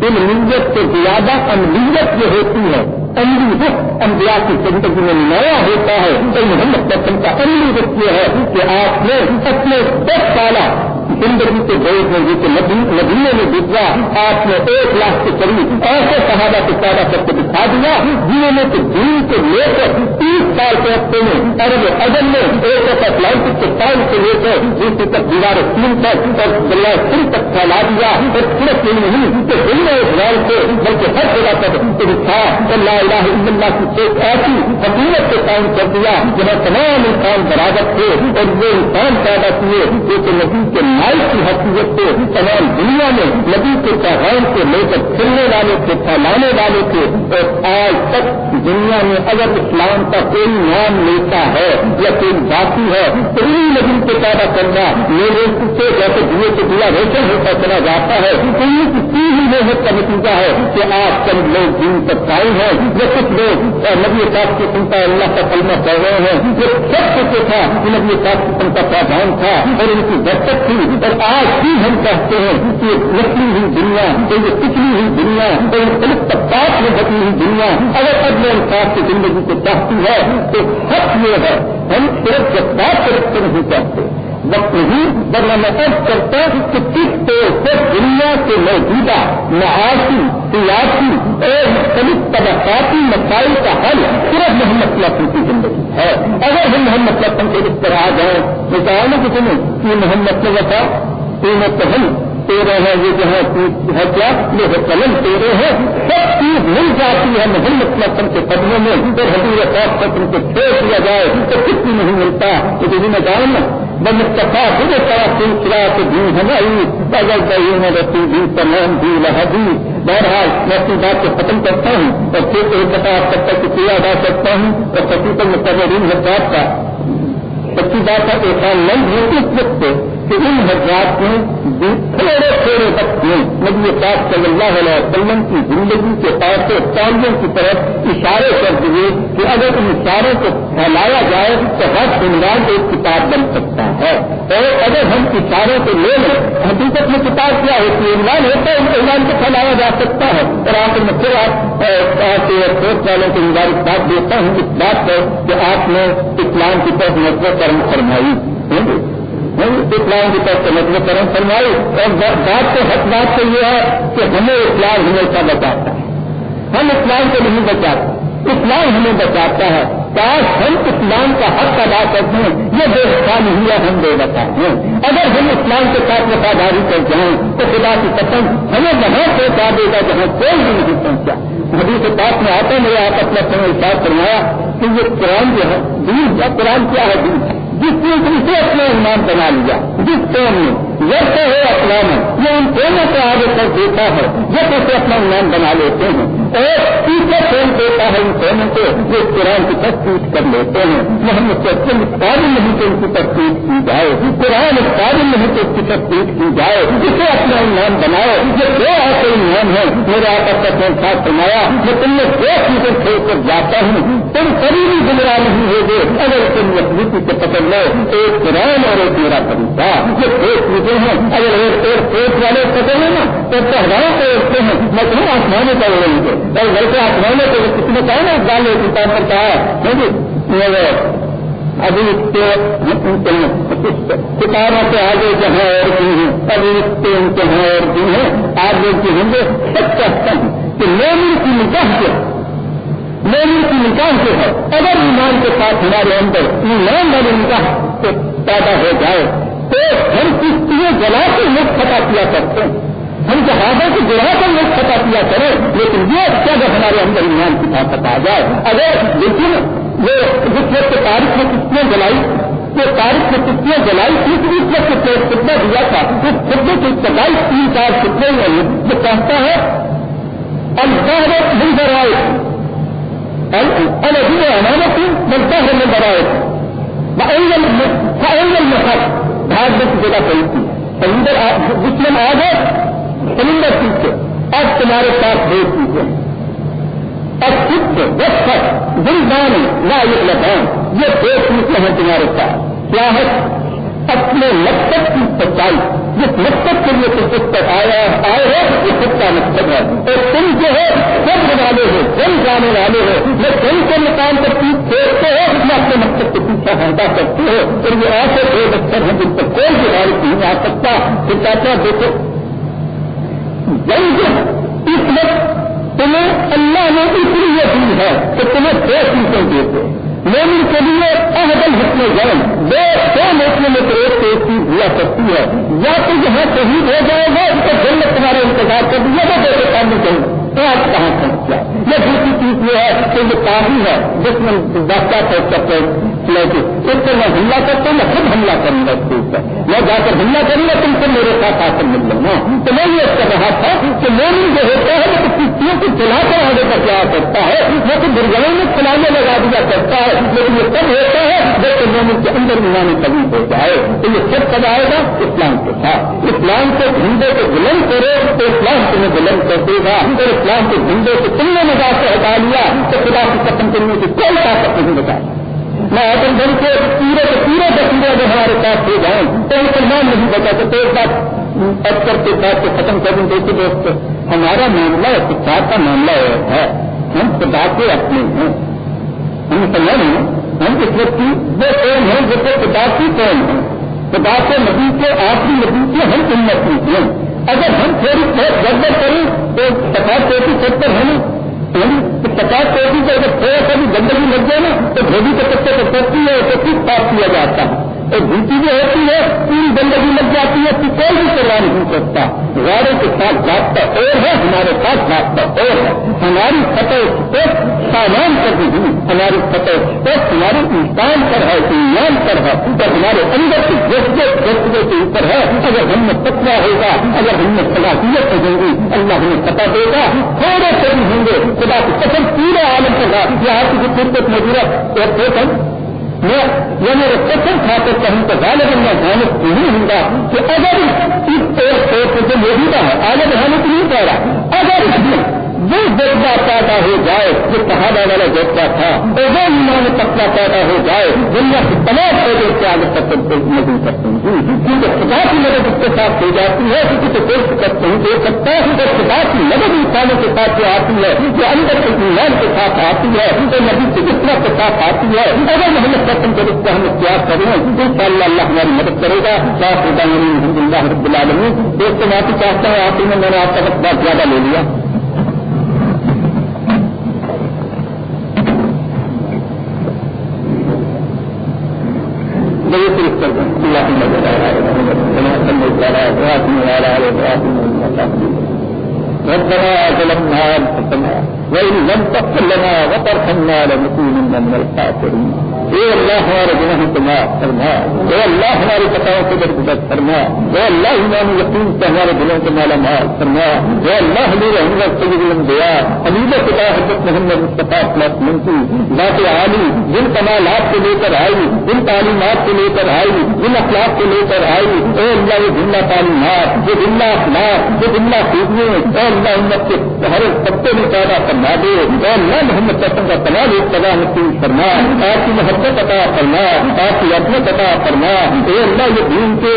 دل نیت سے زیادہ املیت یہ ہوتی ہے املی رخ انبیاء کی زندگی میں نیا ہوتا ہے تو محمد قسم کا املی رخ یہ ہے کہ آپ نے اپنے دس سالہ زندگی کے دور میں جسے ندیوں میں گزرا آپ نے ایک لاکھ کے قریب ایسے صحابہ کو پیدا کر کے دکھا دیا، جنہوں نے کہ دین کو لے کر تیس سال کے ہفتے میں ارب ادب میں ایک اٹلانٹک کے ٹائم سے لے کر دوسری تک دیوار تین تک اور دریا سن تک پھیلا دیا۔ اور صرف یہ نہیں کہ دنیا اسرائیل سے بلکہ ہر جگہ تک دکھا اللہ الہ الا اللہ کی ایک ایسی حکومت سے قائم کر دیا جہاں تمام انسان برابر تھے اور وہ انسان پیدا کیے جو کہ نبی کے مائک کی حقیقت سے تمام دنیا میں نبی کے پیغام کو لے کر کھلنے والے تھے پھیلانے والے تھے اور آج تک دنیا میں اگر اسلام کا کوئی نام لیتا ہے یا کوئی باقی ہے تو انہیں نبی کو پیدا کرنا میرے سے جیسے دنیا سے دیا روشن ہوتا چلا جاتا ہے تو یہ کسی ہی محنت کا نتیجہ ہے کہ آج چند لوگ دین تک قائم ہیں، یا کچھ لوگ نبی صاحب کی سنتا اللہ کا کلمہ پڑھ رہے ہیں یہ سب کچھ تھا نبی صاحب کی سنتا پہچان تھا اور ان کی دستک تھی۔ اور آج بھی ہم کہتے ہیں کہ لکڑی ہوئی دنیا تو یہ پچھلی ہوئی دنیا تو یہ مختلف طبقات میں بچی ہوئی دنیا۔ اگر اب انصاف کی زندگی کو چاہتی ہے، تو حق یہ ہے، ہم صرف جذبات کے رکھتے نہیں چاہتے۔ وقت نہیں ورنہ میں اب کرتا کہ کس طور پر دنیا کے موجودہ معاشی، سیاسی اور مختلف طبقاتی مسائل کا حل صرف محمد لطن کی زندگی ہے۔ اگر ہم محمد لطن کے اس طرح آ جائیں، تو کہا نا کسی نے کہ محمد نے تین قیمت ہم تیرے ہیں یہ جو ہے کیا؟ یہ قلم تیرے ہیں۔ سب چیز مل جاتی ہے محمد لطن کے قدموں میں۔ اور حضور صاحب قدم کو چھوڑ دیا جائے تو کچھ بھی نہیں ملتا۔ تو کسی نے کہا نا بمستفا مجھے طرح سلسلہ کے دن ہماری بغل گئی میں رسی بھی تمام بھی لہدی بہرحال میں اپنی بات کو ختم کرتا ہوں اور پھر ایک دفعہ تب تک کیا ادا کرتا ہوں۔ اور سچی پر مستقبل حضرات کا۔ سچی بات ہے، ایک سال نہیں ہوتی اس وقت کہ ان حضرات نے تھوڑے تھوڑے وقت میں نبی پاک صلی اللہ علیہ وسلم کی زندگی کے طور سے تعلیم کی طرف اشارے کر دیے کہ اگر ان اشاروں کو پھیلایا جائے تو ہر بنیاد ایک کتاب بن سکتا ہے۔ اور اگر ہم اشاروں کو لے لیں، حقیقت میں کتاب کیا ہوتی ہے ایمان ہوتا ہے ان ایمان کو پھیلایا جا سکتا ہے۔ اور آپ میں پھر آپ ایئرپورٹ والوں کو مبارک بات دیتا ہوں اس بات پر کہ آپ نے اسلام کی طرف نظر کرم فرمائی اسلام کی طرف سے مطلب کرم فرمائی، اور بات تو حق بات تو یہ ہے کہ ہمیں اسلام ہمیشہ بچاتا ہے۔ ہم اسلام کو نہیں بچاتے۔ اسلام ہمیں بچاتا ہے۔ کاش ہم اسلام کا حق ادا کرتے ہیں، یہ بے حصہ نہیں ہے، ہم بے بتاتے ہیں۔ اگر ہم اسلام کے ساتھ وفاداری کر جائیں، تو خدا کی قسم، ہمیں وہاں پہنچا دے گا جہاں کوئی بھی نہیں پہنچا نبی کے پاس میں آتا میرے آپ اپنا سمے احساس کروایا کہ یہ قرآن جو ہے، دین کا قرآن کیا ہے؟ دین جس نے اسے اپنا ایمان بنا لیا جس قوم نے جیسے ہو اسلام یہ ان قوموں کو آگے کر دیتا ہے۔ جب اسے اپنا ایمان بنا لیتے ہیں۔ اور تیسرا قوم دیتا ہے ان قوموں کو جو قرآن کی تصدیق کر لیتے ہیں۔ محمد سے قابل نہیں کہ ان کی تصدیق کی جائے۔ قرآن قابل نہیں کہ اس کی تصدیق کی جائے۔ جسے اپنا ایمان بناؤ یہ دو ایسے ایمان ہیں۔ میرے آپ کا ساتھ فرمایا۔ میں تم نے دو چیزیں چھوڑ کر جاتا ہوں۔ تم کبھی بھی گمراہ نہیں ہوگے۔ اگر تم مضبوطی سے پکڑ لو ایک قرآن اور ایک میرا طریقہ۔ یہ دو چیزیں ہیں۔ اگر ایک ایک پیٹ والے پکڑ لیں نا، تو پہلاؤ کو اٹھتے ہیں۔ مطلب آسمانے کا وہ رہیں گے۔ اور ویسے آسمانے کو کسی نے کہا نا گالے کتاب پر کہا ہاں جی، ابھی کتابوں سے آگے جہاں اور بھی ہیں۔ ابھی امتحان اور بھی ہیں۔ آگے کی ہوں گے۔ سب کہتے ہیں کہ لوگوں کی نکاح کیا مومن کی نکاح سے ہے۔ اگر ایمان کے ساتھ ہمارے اندر ایمان والے نکاح پیدا ہو جائے تو ہم کس جلا کے مفت خطا کیا کرتے ہیں۔ ہم جہازوں کو جلا کر مفت خطا کیا کریں۔ لیکن یہ اچھا جب ہمارے اندر ایمان کی طاقت آ جائے، اگر لیکن یہ جس وقت تاریخ میں کتنے جلائی، وہ تاریخ میں کتنے جلائی تھی تو اس وقت پیٹ کتنا دیا تھا اس خطے کی ستائیس تین چار کتنے میں وہ کہتا ہے الفاظ مل آئے الجیب امانت ملتا ہے میں مل آئے بھاگ میں کی جگہ صحیح تھی سمندر دشمن آ گئے سمندر پیچھے اب تمہارے پاس دو چیزیں اب خود وقت دل بان لا یہ لگان یہ دو چیزیں ہیں تمہارے پاس۔ کیا ہے؟ اپنے مقصد کی سچائی، جس مقصد کے لیے تم اس تک آیا آئے ہو، یہ سب کا مقصد ہے۔ اور تم جو ہے سب والے ہو تم جانے والے ہو۔ میں تم کے مقام پر پیٹ پھیرتے ہو، میں اپنے مقصد کے پیچھے ہٹا سکتے ہو اور یہ ایسے دو مقصد ہیں جن پر کوئی بھی بارش نہیں آ سکتا۔ پھر کہتے ہیں دیکھو؟ جنگ اس وقت تمہیں اللہ نے اس لیے دی ہے کہ تمہیں دو چیزیں دیتے مومن کے لیے اہدل حکم جنگ دو سو موسموں میں تو ایک ایک چیز ہوا سکتی ہے۔ یا تو یہاں شہید ہو جائے گا تو جنگ تمہارا انتظار کر دیا تو دیکھے کام چاہیے آج کہاں پہنچ گیا یہ دوسری چیز یہ ہے کہ یہ کافی ہے، جس میں دستہ پہنچ سکتے اس پر میں حملہ کرتا ہوں، میں خود حملہ کروں گا اس کے اوپر۔ میں جا کر حملہ کروں گا، تم سے میرے ساتھ آ کر مل لوں گا۔ تو میں یہ کر رہا تھا کہ مومن جو ہوتا ہے، وہ کشتیوں کو چلا کر آگے تک کیا کرتا ہے، وہ تو درگاہوں میں چلانے لگا ہے، لیکن یہ سب ہوتا ہے جبکہ مومن کے اندر ملانے کبھی یعنی ہو جائے۔ تو یہ سب کب آئے گا؟ اسلام کے ساتھ۔ اسلام کو جھنڈے کو بلند کرے تو اسلام تمہیں بلند کر دے گا۔ اور اسلام کے جھنڈے کو تم نے نظار سے ہٹا لیا، تو خدا کی ختم کرنے کی کوئی طاقت نہیں بتا میں آدم دن کے پورے کے پورے دسندے جو ہمارے پاس ہو جائیں تو مسلمان نہیں بتا تو ایک بات افسر کے ساتھ کو ختم کر دیں دیکھتے دوست ہمارا معاملہ اتفاق کا معاملہ ہے۔ ہم خدا کے اپنے ہیں۔ ہم مسلمان ہیں، ہم اس وقت کی وہ قوم ہیں جو کہ کتاب کی قوم ہیں۔ کتاب کے نبی کے آخری نبی کے ہم امت ہیں۔ اگر ہم تھوڑی بہت گڑبڑ کریں تو پچاس پیٹی ستر ہے نا پچاس پیٹی سے اگر تھوڑا سا بھی گندگی لگ جائے نا، تو دھوبی کے پتے کو سکتی ہے، تو کس پاس کیا جاتا ہے؟ اور دوسری جو ہوتی ہے، پوری گندگی لگ جاتی ہے تو کوئی بھی کروا نہیں سکتا غاروں کے ساتھ رابطہ اور ہے، ہمارے پاس رابطہ اور ہے۔ ہماری سطح سامان کر دی ہماری سطح ہمارے انسان پر ہے، ایمان پر ہے۔ اور ہمارے اندر کی جذبے جذبے کے اوپر ہے، اگر ہم میں تکوا ہوگا، اگر ہم میں صلاحیت ہو گی، اللہ ہمیں پتہ دے گا۔ تھوڑے سے بھی ہوں گے، خدا کی قسم، پورے عالم کے بعد یہ آپ کی فرقت موجود ہے میں یہ میرے قسم کھا کر کہیں تو غالب میں جانب نہیں ہوں گا کہ اگر اس طور سوچ سے موجودہ ہے آگے بڑھانے کی نہیں کہہ رہا اگر اس میں وہ جذبہ پیدا ہو جائے، جو پہاڑا والا جذبہ تھا، اور وہ ایمان پتلا پیدا ہو جائے، دنیا کی تمام پودے سے آگے تک نہیں کرتے ہیں۔ کیونکہ خدا کی مدد اس کے ساتھ ہو جاتی ہے کسی کو کوئی شکست نہیں دے سکتا اور خدا کی مدد انسانوں کے ساتھ جو آتی ہے، جو اندر کے ایمان کے ساتھ آتی ہے تو نبی کی قسمت کے ساتھ آتی ہے۔ اگر محمد قسم کے رخ کو ہم اختیار کریں ان شاء اللہ اللہ ہماری مدد کرے گا۔ صاف الحمد للہ رب العالمین۔ دوستوں معافی چاہتا ہوں، آپ میں نے آپ کا وقت بہت زیادہ لے لیا۔ ربنا ظلمنا انفسنا وان لم تغفر لنا وترحمنا لنكونن من الخاسرين. اے اللہ ہمارے گناہ کو معاف فرما۔ اے اللہ ہماری پتاؤں کو درگزر فرما۔ اے اللہ ایمان یقین سے ہمارے دلوں کو مالا مال فرما۔ اے اللہ حمیر احمد سید دیا حمید خدا حضرت محمد مصطفیٰ اطلاق منتی ذات عالی، جن کمالات کو لے کر آئی، جن تعلیمات کو لے کر آئی، جن اخلاق کو لے کر آئی۔ اے اللہ یہ جملہ تعلیمات، یہ جملہ اخلاق، یہ جملہ سیکھنے اے اللہ امت کے ہر سبتے میں پیدا فرما دے۔ اے اللہ محمد قسم کا تمام ایک سزا نصیب فرما۔ آپ کی محبت محبت عطا فرما آپ کی اپنے عطا فرما اے اللہ یہ دین کے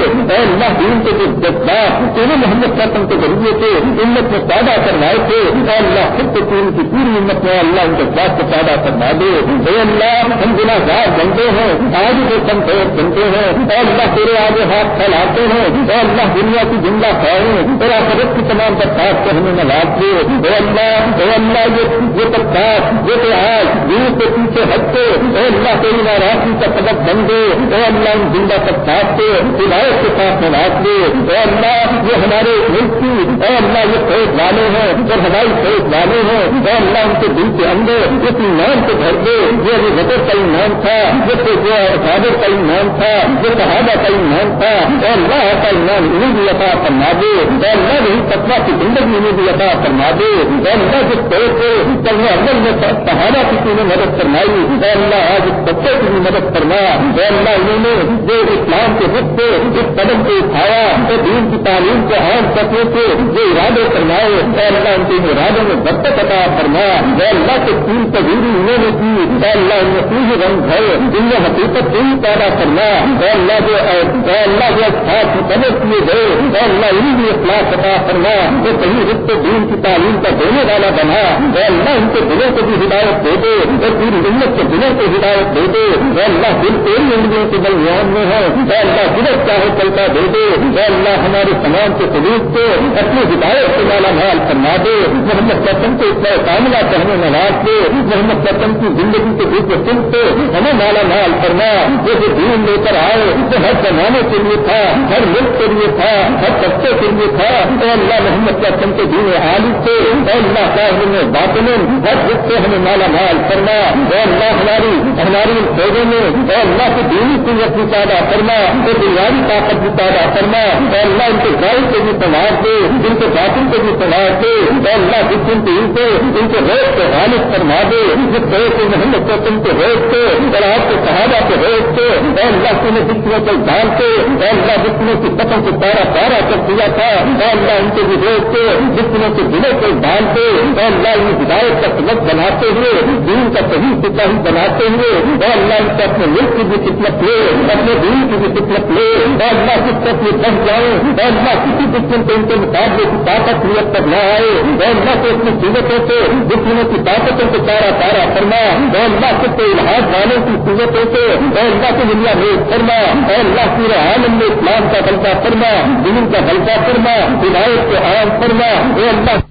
دین کے جو جذبات تیرے محمد قسم کے ذریعے سے امت میں پیدا کروائے تھے اے اللہ خود کو تین کی پوری امت میں اللہ ان جذبات کو پیدا کروا دے۔ اے اللہ، ہم گنا گار بنتے ہیں، آج وہ کم فیض بنتے ہیں۔ اے اللہ، تیرے آگے ہاتھ پھیلاتے ہیں۔ اے اللہ، دنیا کی جملہ خیریں اور آخرت کی تمام پرکاش سے ہمیں نواز دے۔ اے اللہ اے اللہ، یہ پرکاش یہ تو آج دور کے پیچھے ہٹتے۔ اے اللہ، تیری ناراضی کا سبق بن دے۔ اے اللہ، ان زندہ پرکاش سے ہدایت کے ساتھ نواز دے اے اللہ، یہ ہمارے ملک کی، اے اللہ، یہ فوج والے ہیں اور ہماری فوج والے ہیں، اے اللہ، ان کے دل کے اندر اس ایمان کو بھر دے، یہ ابھی وطر کا ایمان تھا، یہ جو حفاظت کا ایمان تھا، یہ صحابہ کا ایمان تھا، اے اللہ کا ایمان انہیں بھی عطا فرما دے، اے اللہ نہیں پتلا کی زندگی انہیں بھی عطا فرما دے، اے اللہ، جس طور سے چلنے عمل میں صحابہ کسی نے مدد فرمائی، اے اللہ، آج اس بچے کی بھی مدد فرما، اے اللہ، انہوں نے جو اسلام کے حق سے اس قدم کو اٹھایا تو دین کی تعلیم کو عام کرنے سے جو ارادے فرمائے، اے اللہ ان کے ارادوں میں برکت عطا فرما اے اللہ کے تین تبدیلی انہوں نے کی، اے اللہ ان میں تین رنگ ہے ان میں حقیقت دین پیدا کرنا اے اللہ جو اے اللہ جو خاص مقدر کیے گئے، اے اللہ انہیں بھی اخلاق عطا فرما جو کہیں رشتے دین کی تعلیم کا دینے والا بنا، اے اللہ ان کے دلوں کو بھی ہدایت دے دے اور پوری امت کے دلوں کو ہدایت دے دے، اے اللہ دل تیری انگلیوں کے درمیان میں ہے، اے اللہ جدھر چاہے چلتا دے دے اے اللہ ہمارے سماج کے سلوک کو اپنی ہدایت سے مالا مال فرما دے، محمد قسم کو اتنا کاملہ کہنے نواز دے، محمد قسم کی زندگی کے بیچ سن سے ہمیں مالا مال فرما جیسے دین لے کر آئے جو ہر زمانے کے لیے تھا، ہر ملک کے لیے تھا، ہر بچے کے لیے تھا۔ اے اللہ محمد قسم کے دین عالم سے، اے اللہ صاحب میں باطن ہر جس سے ہمیں مالا مال فرما، اے اللہ ہماری ہماری فوجوں میں، اے اللہ کی دینی قوت بھی پیدا فرما، اے بنیادی طاقت بھی پیدا فرما، اے اللہ ان کے گاؤں کو بھی سنوار دے، ان کے باطن کو بھی سنوار دے، اے اللہ جس ان کے ان سے ان کے روز کو غالب فرما دے، جس طرح سے محمد قسم کے روز سے، اور آپ کے صحابہ کے روز سے، اے اللہ سے نے جسموں کو ڈال کے، اے اللہ جسموں کی قسم کو پارا پارا کر دیا تھا، اے اللہ ان کے بھی روز سے جسموں کے دلوں کو ڈال کے اے اللہ ان ہدایت کا سبق بناتے ہوئے، دین کا صحیح سچائی بناتے ہوئے، اے اللہ ان سے اپنے ملک کی بھی خدمت لے، اپنے دین کی بھی خدمت لے، اے اللہ کس طرف یہ بڑھ جائیں اور نہ کسی دشمن کو ان کے مقابلے کی طاقت نیت تک نہ آئے اور نہ تو اپنی قیمتوں سے دشمنوں کی طاقتوں کو تارا تارا کرنا اور نہ کس کو الحاظ والوں کی قیمتوں سے اور نہ کو دنیا میں کرنا اور نہ پورے عالم میں اسلام کا بلکہ کرنا دین کا بلکہ کرنا ہدایت کو عام کرنا اور اللہ